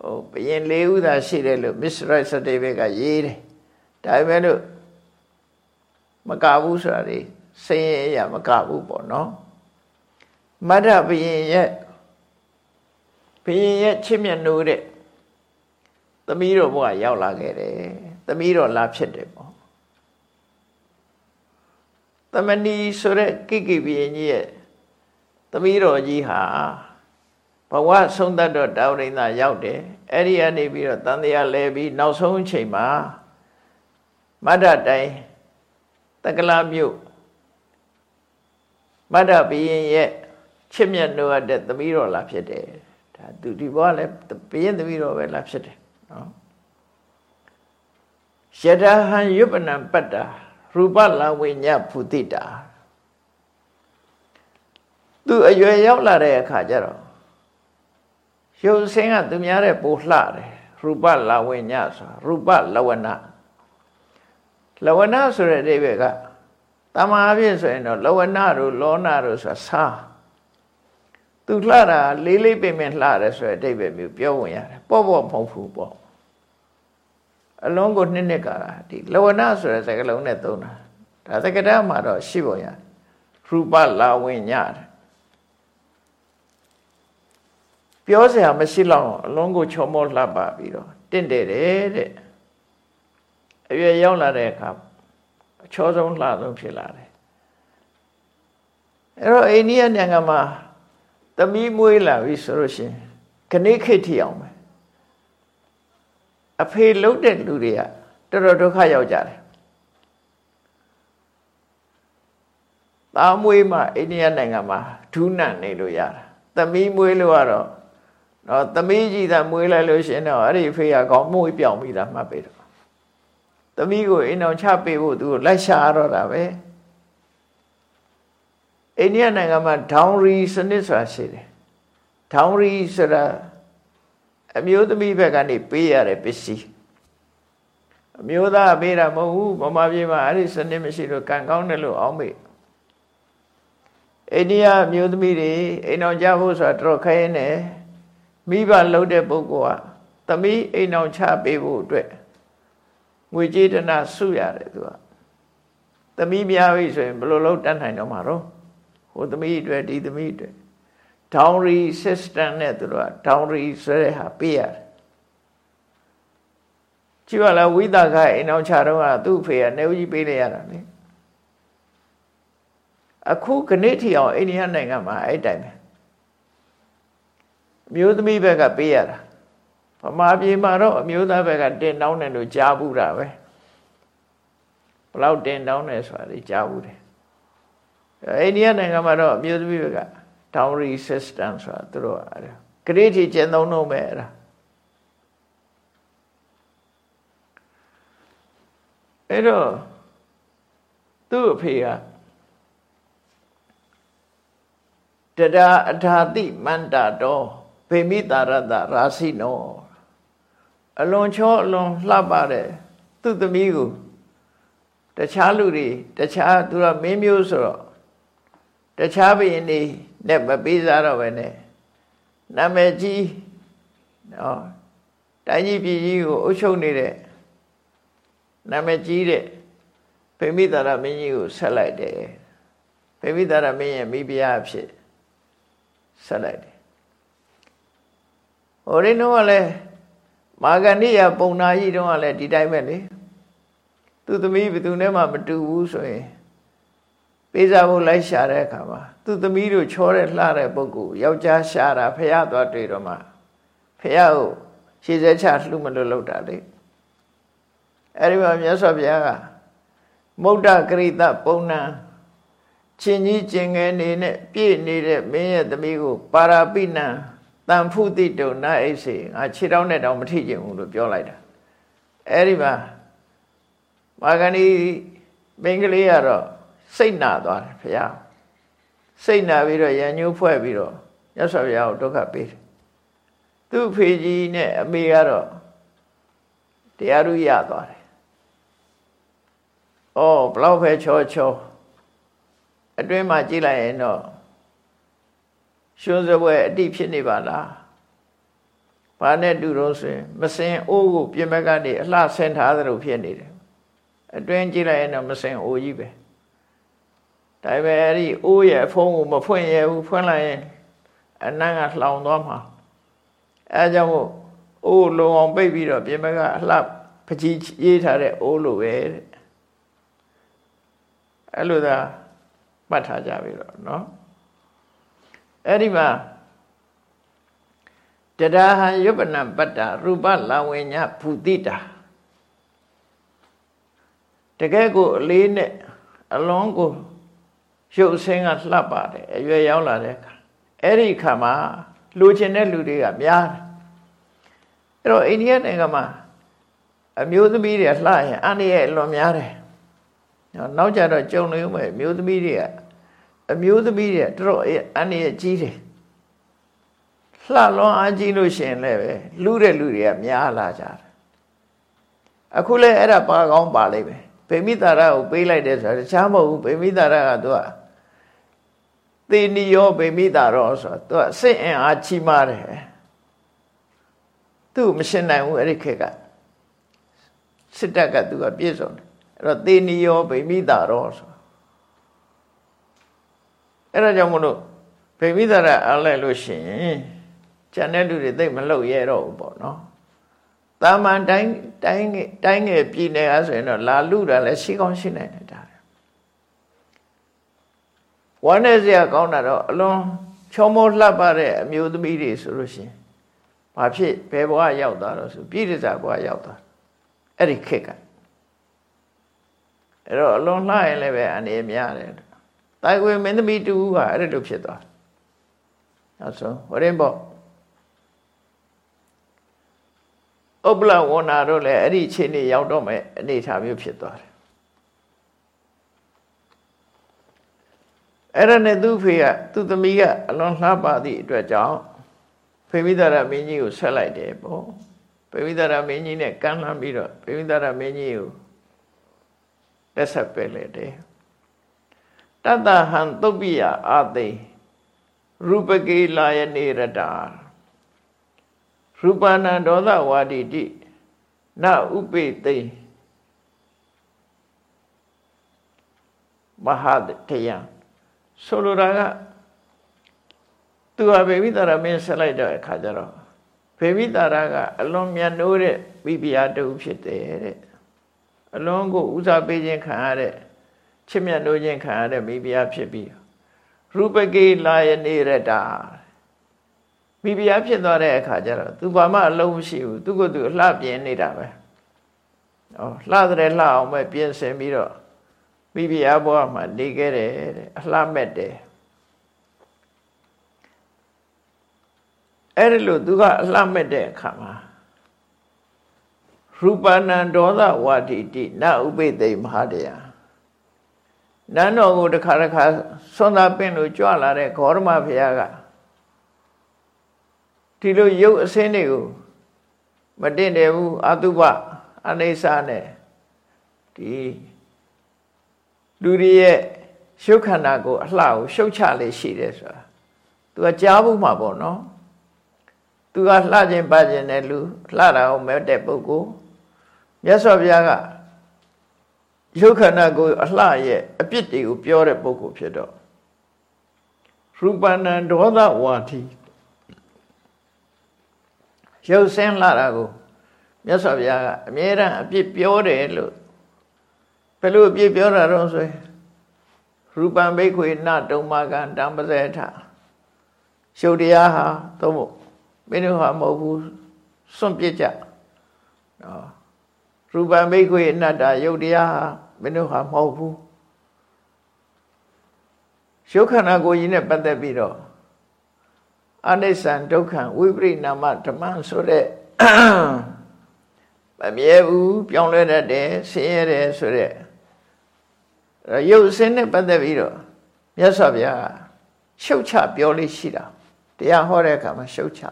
ဟိုဘယင်လေးဦးသာရှိတယ်လို့ Miss Right Certificate ကရေးတယ်ဒါပေမဲ့လို့မကဘူးဆိုတာလေစင်ရရမကဘူးပေါ့နော်မတ္တဘယင်ရဲ့ဘယင်ရဲ့ချစ်မြတ်နိုးတဲ့သမီးတော်ဘုရားရောက်လာခဲ့တယ်သမီးတော်လာဖြစ်တယ်ပေါ့သမဏီဆိုတဲ့ကိကိဘယင်ကြီးရဲ့ သမီးတော်ကြီးဟာဘဝဆုံးသက်တော့တာဝရိန္ဒရောက်တယ်အဲ့ဒီကနေပြီးတော့တန်တရားလဲပြီးနောက်ဆုံးအချိန်မှာမတ္တတိုင်းတက္ကလာမြို့မတ္တဘီရင်ရဲ့ချစ်မြတ်နိုးတဲ့သမီးတော်လာဖြစ်တယ်ဒါသူဒီဘဝလည်းဘီရင်သမီးတော်ပဲလာဖြစ်တယ်နော်ယတဟံယုပနံပတ္တာရူပလဝိညာဖုတိတာ သူအရွယ်ရောက်လာတဲ့အခါကျတော့ရုပ်ဆင်းကသူများတဲ့ပိုလှတယ်ရူပလဝိညာဆိုရူပလဝနာလဝနာဆိုတဲ့အဓိပ္ပာယ်ကတမာအဖြစ်ဆိုရင်တော့လဝနာတို့လောနာတို့ဆိုတာစားသူလှတာလေးလေးပင်ပင်လှတယ်ဆိုတဲ့အဓိပ္ပာယ်မျိုးပြောဝင်ရတယ်ပေါ့ပေါ့မဟုတ်ဘူးပေါ့အလုံးကိုနှစ်နှစ်ကာဒီလဝနာဆိုတဲ့စကားလုံးနဲ့သုံးတာဒါသက္ကတမှာတော့ရှိပေါ်ရရူပလာဝိညာတဲ့ ပြောစရာမရှိတော့အလုံးကိုချောမောလှပပြီးတော့တင့်တယ်တယ်တဲ့အရွယ်ရောက်လာတဲ့အခါအချောဆုံးလှဆုံးဖြစ်လာတယ်အဲ့တော့အိန္ဒိယနိုင်ငံမှာသမီးမွေးလာပြီဆိုလို့ရှိရင်ခဏိခိတ်ထီအောင်ပဲအဖေလှုပ်တဲ့လူတွေကတော်တော်ဒုက္ခရောက်ကြတယ်သားမွေးမှအိန္ဒိယနိုင်ငံမှာဒုနတ်နေလို့ရတာသမီးမွေးလို့ကတော့ တော့သမီးကြီးသာမွေးလိုက်လို့ရှင်တော့အဲ့ဒီဖေကကောင်းမွေးပြောင်းပြီးသားမှတ်ပေတော့သမီးကိုအိမ်အောင်ချပေးဖို့သူကိုလိုက်ရှာတော့တာပဲအိန္ဒိယနိုင်ငံမှာဒေါင်ရီစနစ်ဆိုတာရှိတယ်ဒေါင်ရီဆိုတာအမျိုးသမီးဘက်ကနေပေးရတဲ့ပစ္စည်းအမျိုးသားပေးတာမဟုတ်ဘူးဗမာပြည်မှာအဲ့ဒီစနစ်မရှိလို့ကံကောင်းတယ်လို့အောင်းမေအိန္ဒိယမျိုးသမီးတွေအိမ်အောင်ကြဖို့ဆိုတာတော်ခဲနေ မိဘလှုပ်တဲ့ပုဂ္ဂိုလ်ကသမီးအိမ်အောင်ချပေးဖို့အတွက်ငွေကြေးတနာစုရတယ်သူကသမီးများပြီဆိုရင်ဘယ်လိုလုပ်တတ်နိုင်တော့မှာတော့ဟိုသမီးအတွက်ဒီသမီးအတွက် dowry system နဲ့သူတို့က dowry ဆိုတဲ့ဟာပေးရတယ်ကြည့်ပါလားဝိသကအိမ်အောင်ချတော့ကသူ့ဖေကနေဦးကြီးပေးလိုက်ရတာလေအခုခဏထီအောင်အိန္ဒိယနိုင်ငံမှာအဲ့တိုင်ပဲ မျိုးသမီးဘက်ကပေးရတာဗမာပြည်မှာတော့အမျိုးသားဘက်ကတင်တောင်းတယ်လို့ကြားဘူးတာပဲဘလောက်တင်တောင်းတယ်ဆိုတာလေကြားဘူးတယ်အိန္ဒိယနိုင်ငံမှာတော့အမျိုးသမီးဘက်က dowry system ဆိုတာသူတို့အဲ့ဒါဂရိတီကျင့်သုံးလို့ပဲအဲ့ဒါအဲ့တော့သူ့အဖေကတဒါအထာတိမန္တာတော် ဖေမိတာရတရာစီနောအလွန်ချောအလွန်လှပတဲ့သူ့သမီးကိုတခြားလူတွေတခြားသူကမင်းမျိုးဆိုတော့တခြားဘယင်းနေနဲ့မပေးစားတော့ပဲနဲ့နာမည်ကြီးနော်တိုင်းကြီးပြည်ကြီးကိုအုပ်ချုပ်နေတဲ့နာမည်ကြီးတဲ့ဖေမိတာရမင်းကြီးကိုဆက်လိုက်တယ်ဖေမိတာရမင်းရဲ့မိဖုရားဖြစ်ဆက်လိုက်တယ် ဟိုရင်းတော့လည်းမာဂန္ဓိယပုံနာကြီးတုန်းကလည်းဒီတိုင်းပဲလေသူသမီးဘယ်သူနဲ့မှမတူဘူးဆိုရင်ပေးစားဖို့လိုက်ရှာတဲ့အခါမှာသူသမီးတို့ချောတဲ့လှတဲ့ပုဂ္ဂိုလ်ယောက်ျားရှာတာဖះသွားတွေ့တော့မှဖះကိုရှည်စဲချလှမလို့လောက်တာလေအဲ့ဒီမှာမြတ်စွာဘုရားကမုဒ္ဒကရိတပုံနံချင်းကြီးကျင်ငယ်နေနဲ့ပြည့်နေတဲ့မင်းရဲ့သမီးကိုပါရာပိနံ တန်ဖုတိတုံနာအိစေငါခြေတောင်းနဲ့တောင်မထိကျင်ဘူးလို့ပြောလိုက်တာအဲ့ဒီမှာမာဂဏီမင်းကလေးကတော့စိတ်နာသွားတယ်ဘုရားစိတ်နာပြီးတော့ရန်ညိုးဖွဲ့ပြီးတော့မြတ်စွာဘုရားကိုဒုက္ခပေးတယ်သူ့ဖေကြီးနဲ့အမေကတော့တရားဥရသွားတယ်။အော်ဘလောက်ပဲချောချောအတွင်းမှာကြည့်လိုက်ရင်တော့ ရှုံးစပွဲအတိဖြစ်နေပါလား။ဘာနဲ့တူတော့ဆိုရင်မစင်အိုးကိုပြင်ဘက်ကနေအလှဆင်ထားသလိုဖြစ်နေတယ်။အတွင်းကြည့်လိုက်ရင်တော့မစင်အိုးကြီးပဲ။ဒါပေမဲ့အဲ့ဒီအိုးရဲ့အဖုံးကိုမဖွင့်ရဘူးဖွင့်လိုက်ရင်အနံ့ကလှောင်သွားမှာ။အဲကြောင့်မို့အိုးလုံအောင်ပိတ်ပြီးတော့ပြင်ဘက်ကအလှပကြီးရေးထားတဲ့အိုးလိုပဲတဲ့အဲ့လိုသာမှတ်ထားကြပြီတော့เนาะ အဲ့ဒီမှာတဒါဟံယုပနံပတ္တရူပလဝိညာဘူတိတာတကယ်ကိုအလေးနဲ့အလုံးကိုရုပ်ဆင်းကလှပ်ပါတယ်အရွယ်ရောက်လာတဲ့အခါအဲ့ဒီခါမှာလူကျင်တဲ့လူတွေကများတယ်အဲ့တော့အိန္ဒိယနိုင်ငံမှာအမျိုးသမီးတွေလှရင်အန္တရာယ်လွန်များတယ်နောက်ကြတော့ကြုံနေမယ်အမျိုးသမီးတွေက အမျိုးသမီးတွေတော်တော်အန္တရာယ်ကြီးတယ်လှလွန်အားကြီးလို့ရှင်လည်းပဲလူတဲ့လူတွေကများလာကြတယ်အခုလဲအဲ့ဒါပါကောင်းပါလိမ့်မယ်ဗေမိတာရကိုပေးလိုက်တယ်ဆိုတာတခြားမဟုတ်ဘူးဗေမိတာရကသူကသေနိယောဗေမိတာရောဆိုတာသူကစိတ်အင်အားကြီးမားတယ်သူ့မရှင်းနိုင်ဘူးအဲ့ဒီခေတ်ကစစ်တပ်ကသူကပြည့်စုံတယ်အဲ့တော့သေနီယောဗိမိတာရောဆို အဲ့ဒါကြောင့်မလို့ဗိမိတာရအားလိုက်လို့ရှိရင်ကျန်တဲ့လူတွေသိမလှုပ်ရဲတော့ဘူးပေါ့နော်တာမန်တိုင်းတိုင်းတိုင်းငယ်ပြည်နယ်အားဆိုရင်တော့လာလူတာလည်းရှိကောင်းရှိနိုင်တယ်ဒါဝမ်းနဲ့စရာကောင်းတာတော့အလွန်ချောမောလှပတဲ့အမျိုးသမီးတွေဆိုလို့ရှိရင်ဘာဖြစ်ဘယ်ဘဝရောက်သွားတော့ဆိုပြည်တစားဘဝရောက်သွားအဲ့ဒီခေတ်ကအဲ့တော့အလွန်လှရင်လည်းပဲအနေများတယ် တိုင်ဝေမင်းသမီးတူကအဲ့လိုဖြစ်သွားနောက်ဆုံးဟိုရင်ပေါ့ဥပ္ပလဝဏာတို့လည်းအဲ့ဒီအခြေအနေရောက်တော့မယ်အနေထားမျိုးဖြစ်သွားတယ်အဲ့ဒါနဲ့သူ့ဖေကသူ့သမီးကအလွန်လှပသည့်အတွက်ကြောင့်ဖေမိသာရမင်းကြီးကိုဆက်လိုက်တယ်ပေါ့ပေဝိသရမင်းကြီးနဲ့ကမ်းလှမ်းပြီးတော့ပေဝိသရမင်းကြီးကိုလက်ဆက်ပဲလေတယ် တတဟံသုတ်ပိယအာသိရူပကေလာယနေရတာရူပနာဒေါသဝါဒီတိနဥပိသိမဟာတယံဆိုလိုတာကသူဟာဘေဝိတာရမင်းဆက်လိုက်တဲ့အခါကျတော့ဘေဝိတာရကအလွန်မြတ်နိုးတဲ့ဝိပယတူဖြစ်တယ်တဲ့အလွန်ကိုဥစားပေးခြင်းခံရတဲ့ ချစ်မြတ်နိုးခြင်းခံရတဲ့မိဖုရားဖြစ်ပြီးရူပကေလာယနေရတာမိဖုရားဖြစ်သွားတဲ့အခါကျတော့သူဘာမှအလုံးမရှိဘူးသူကသူအလှပြင်းနေတာပဲဩလှတဲ့လှအောင်ပဲပြင်ဆင်ပြီးတော့မိဖုရားဘဝမှာနေခဲ့တယ်တဲ့အလှမဲ့တယ်အဲ့ဒီလိုသူကအလှမဲ့တဲ့အခါမှာရူပနံဒေါသဝါတိတိနဥပိသိမဟာတယ နန်းတော်ကိုတစ်ခါတစ်ခါဆွမ်းသာပင်လို့ကြွလာတဲ့ဂေါရမဘုရားကဒီလိုရုပ်အစင်းတွေကိုမတင်တယ်ဘူးအတုပအနိစ္စနဲ့ဒီလူတွေရဲ့ရှုခန္ဓာကိုအလှကိုရှုတ်ချလေးရှိတယ်ဆိုတာသူကကြားဘူးမှာပေါ့နော်သူကလှခြင်းပါခြင်းတဲ့လူလှတာကိုမဲ့တဲ့ပုဂ္ဂိုလ်မြတ်စွာဘုရားက ရုပ်ခန္ဓာကိုအလှရဲ့အပြစ်တွေကိုပြောတဲ့ပုဂ္ဂိုလ်ဖြစ်တော့ရူပနံဒေါသဝါတိရုပ်ဆင်းလာတာကိုမြတ်စွာဘုရားကအမြဲတမ်းအပြစ်ပြောတယ်လို့ဘယ်လိုအပြစ်ပြောတာတော့ဆိုရင်ရူပံဘိခွေနတုံမကံတံပဇေထရှုပ်တရားဟာသို့မဟုတ်မင်းတို့ဟာမဟုတ်ဘူးစွန့်ပစ်ကြနော်ရူပံဘိခွေအနတ္တယုတ်တရားဟာ မင်းတို့ဟာမဟုတ်ဘူးရုပ်ခန္ဓာကိုယ်ကြီးနဲ့ပတ်သက်ပြီးတော့အနိစ္စံဒုက္ခံဝိပရိနာမဓမ္မဆိုတဲ့မမြဲဘူးပြောင်းလဲတတ်တယ်ဆင်းရဲတယ်ဆိုတဲ့ရုပ်စင်းနဲ့ပတ်သက်ပြီးတော့မြတ်စွာဘုရားရှုတ်ချပြောလေးရှိတာတရားဟောတဲ့အခါမှာရှုတ်ချ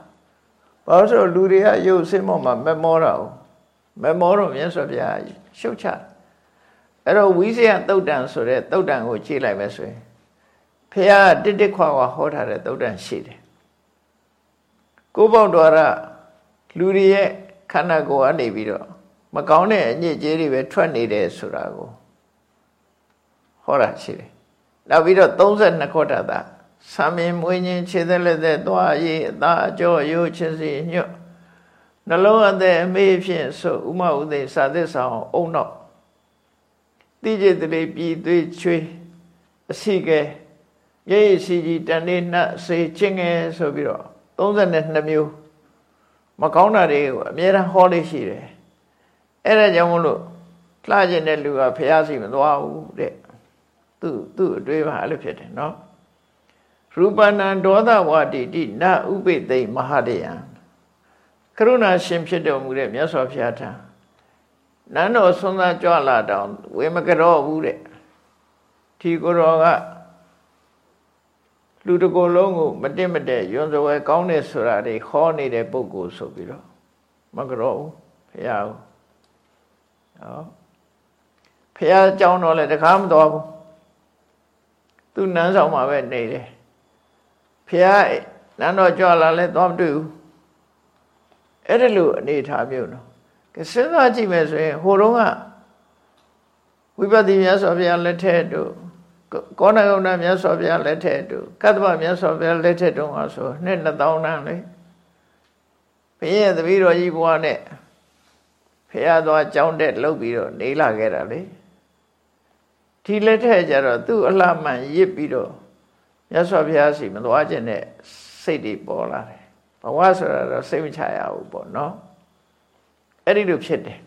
ဘာလို့ဆိုလူတွေကရုပ်စင်းပေါ်မှာမမောတာ哦မမောတော့မြတ်စွာဘုရားရှုတ်ချ အဲ့တော့ဝိဇယသုတ်တန်ဆိုတဲ့သုတ်တန်ကိုကြည့်လိုက်မယ်ဆိုရင်ဖះတစ်တစ်ခွာခွာဟောထားတဲ့သုတ်တန်ရှိတယ်ကိုပေါတော်ရလူတွေရဲ့ခန္ဓာကိုယ်ကနေပြီးတော့မကောင်းတဲ့အညစ်အကြေးတွေပဲထွက်နေတယ်ဆိုတာကိုဟောတာရှိတယ်နောက်ပြီးတော့32ခေါ်တာသာဆံမင်းမွေးခြင်းခြေသက်လက်သက်သွားရည်အသာအကျော်ရိုးချစ်စီညွတ်နှလုံးအသက်အမေးဖြင့်ဆိုဥမဥသိစာသစ္စာအောင်အုံနောက် တိကျတလေပြည်သွေးချွေးအစီကဲမျက်ရည်စီကြီးတန်နေနှက်စေချင်းငယ်ဆိုပြီးတော့32မျိုးမကောင်းတာတွေကိုအများအားဟောလေးရှိတယ်အဲ့ဒါကြောင့်မလို့လှကျင်တဲ့လူကဖះစီမသွားဘူးတဲ့သူ့သူ့အတွေးပါအဲ့လိုဖြစ်တယ်နော်ရူပနံဒေါသဝတိတိနဥပိသိမဟာတယံကရုဏာရှင်ဖြစ်တော်မူတဲ့မြတ်စွာဘုရားထံ နန်းတော်ဆွမ်းသာကြွလာတောင်ဝေမကြောဘူးတဲ့ထီကိုတော်ကလူတကိုယ်လုံးကိုမတင်မတဲ့ယွန်းစဝဲကောင်းတယ်ဆိုတာတွေခေါ်နေတဲ့ပုဂ္ဂိုလ်ဆိုပြီးတော့မကြောဘူးဖရာဘူးဟောဖရာကြောင်းတော့လဲတကားမတော်ဘူးသူနန်းဆောင်မှာပဲနေတယ်ဖရာနန်းတော်ကြွလာလဲသွားမတွေ့ဘူးအဲ့ဒါလိုအနေထားမျိုးနော် ကစဉ်းစားကြည့်မယ်ဆိုရင်ဟိုတုန်းကဝိပဿနာမြတ်စွာဘုရားလက်ထက်တို့ကောဏဂုဏမြတ်စွာဘုရားလက်ထက်တို့ကတ္တဗမြတ်စွာဘုရားလက်ထက်တုန်းကဆိုနှစ်2000တန်းလေဘုရားတပည့်တော်ကြီးဘုရားနဲ့ဖះသွားကြောင်းတက်လှုပ်ပြီးတော့နေလာခဲ့တာလေဒီလက်ထက်ကျတော့သူ့အလှမှန်ရစ်ပြီးတော့မြတ်စွာဘုရားစီမသွားခြင်းနဲ့စိတ်တွေပေါ်လာတယ်ဘဝဆိုတာတော့စိတ်မချရဘူးပေါ့နော် အဲ့ဒီလိုဖြစ်တယ်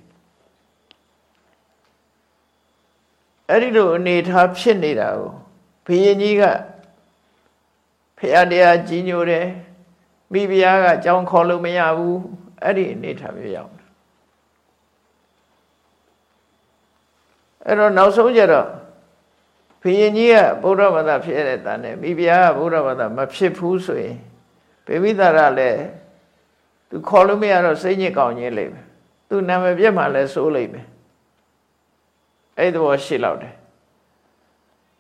အဲ့ဒီလိုအနေထားဖြစ်နေတာကိုဘုရင်ကြီးကဖရာတရားကြီးညိုတယ်မိဖုရားကကြောင်းခေါ်လို့မရဘူးအဲ့ဒီအနေထားမျိုးရောက်တယ်အဲ့တော့နောက်ဆုံးကျတော့ဘုရင်ကြီးကဗုဒ္ဓဘာသာဖြစ်တဲ့တန်နဲ့မိဖုရားကဗုဒ္ဓဘာသာမဖြစ်ဘူးဆိုရင်ဘေဝိတာရလည်းသူခေါ်လို့မရတော့စိတ်ညစ်ကောင်းခြင်းလိမ့်မယ် သူနာမည်ပြက်မှလည်းစိုးလိမ့်မယ်အဲ့ဒီဘောရှိလောက်တယ်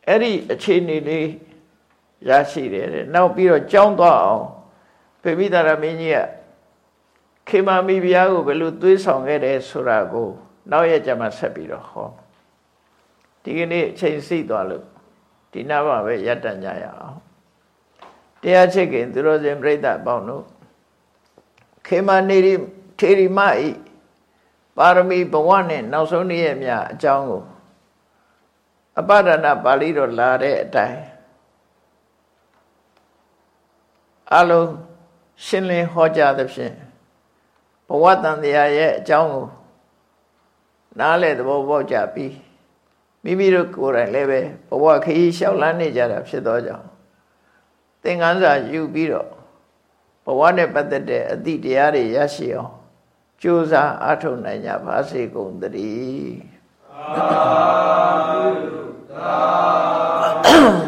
အဲ့ဒီအခြေအနေလေးရရှိတယ်တဲ့နောက်ပြီးတော့ကြောင်းသွားအောင်ပေမိတာရမင်းကြီးကခေမာမိဖုရားကိုဘယ်လိုသွေးဆောင်ခဲ့တယ်ဆိုတာကိုနောက်ရကြမှာဆက်ပြီးတော့ဟောဒီကနေ့အချိန်စိသွားလို့ဒီနာမှာပဲရပ်တန့်ကြရအောင်တရားချစ်ခင်သူတော်စင်ပြိဿပေါင်းတို့ခေမာနေရီထေရီမဤ ပါရမီဘဝနဲ့နောက်ဆုံးနေ့ရဲ့မြအကြောင်းကိုအပဒနာပါဠိတော်လာတဲ့အတိုင်းအလုံးရှင်းလင်းဟောကြားသဖြင့်ဘဝတန်တရားရဲ့အကြောင်းကိုနားလဲသဘောပေါက်ကြပြီးမိမိတို့ကိုယ်တိုင်လည်းပဲဘဝခရီးလျှောက်လန်းနေကြတာဖြစ်သောကြောင့်သင်္ကန်းစာယူပြီးတော့ဘဝနဲ့ပတ်သက်တဲ့အသည့်တရားတွေရရှိအောင် ကြိုးစားအားထုတ်နိုင်ကြပါစေကုန်သတည်း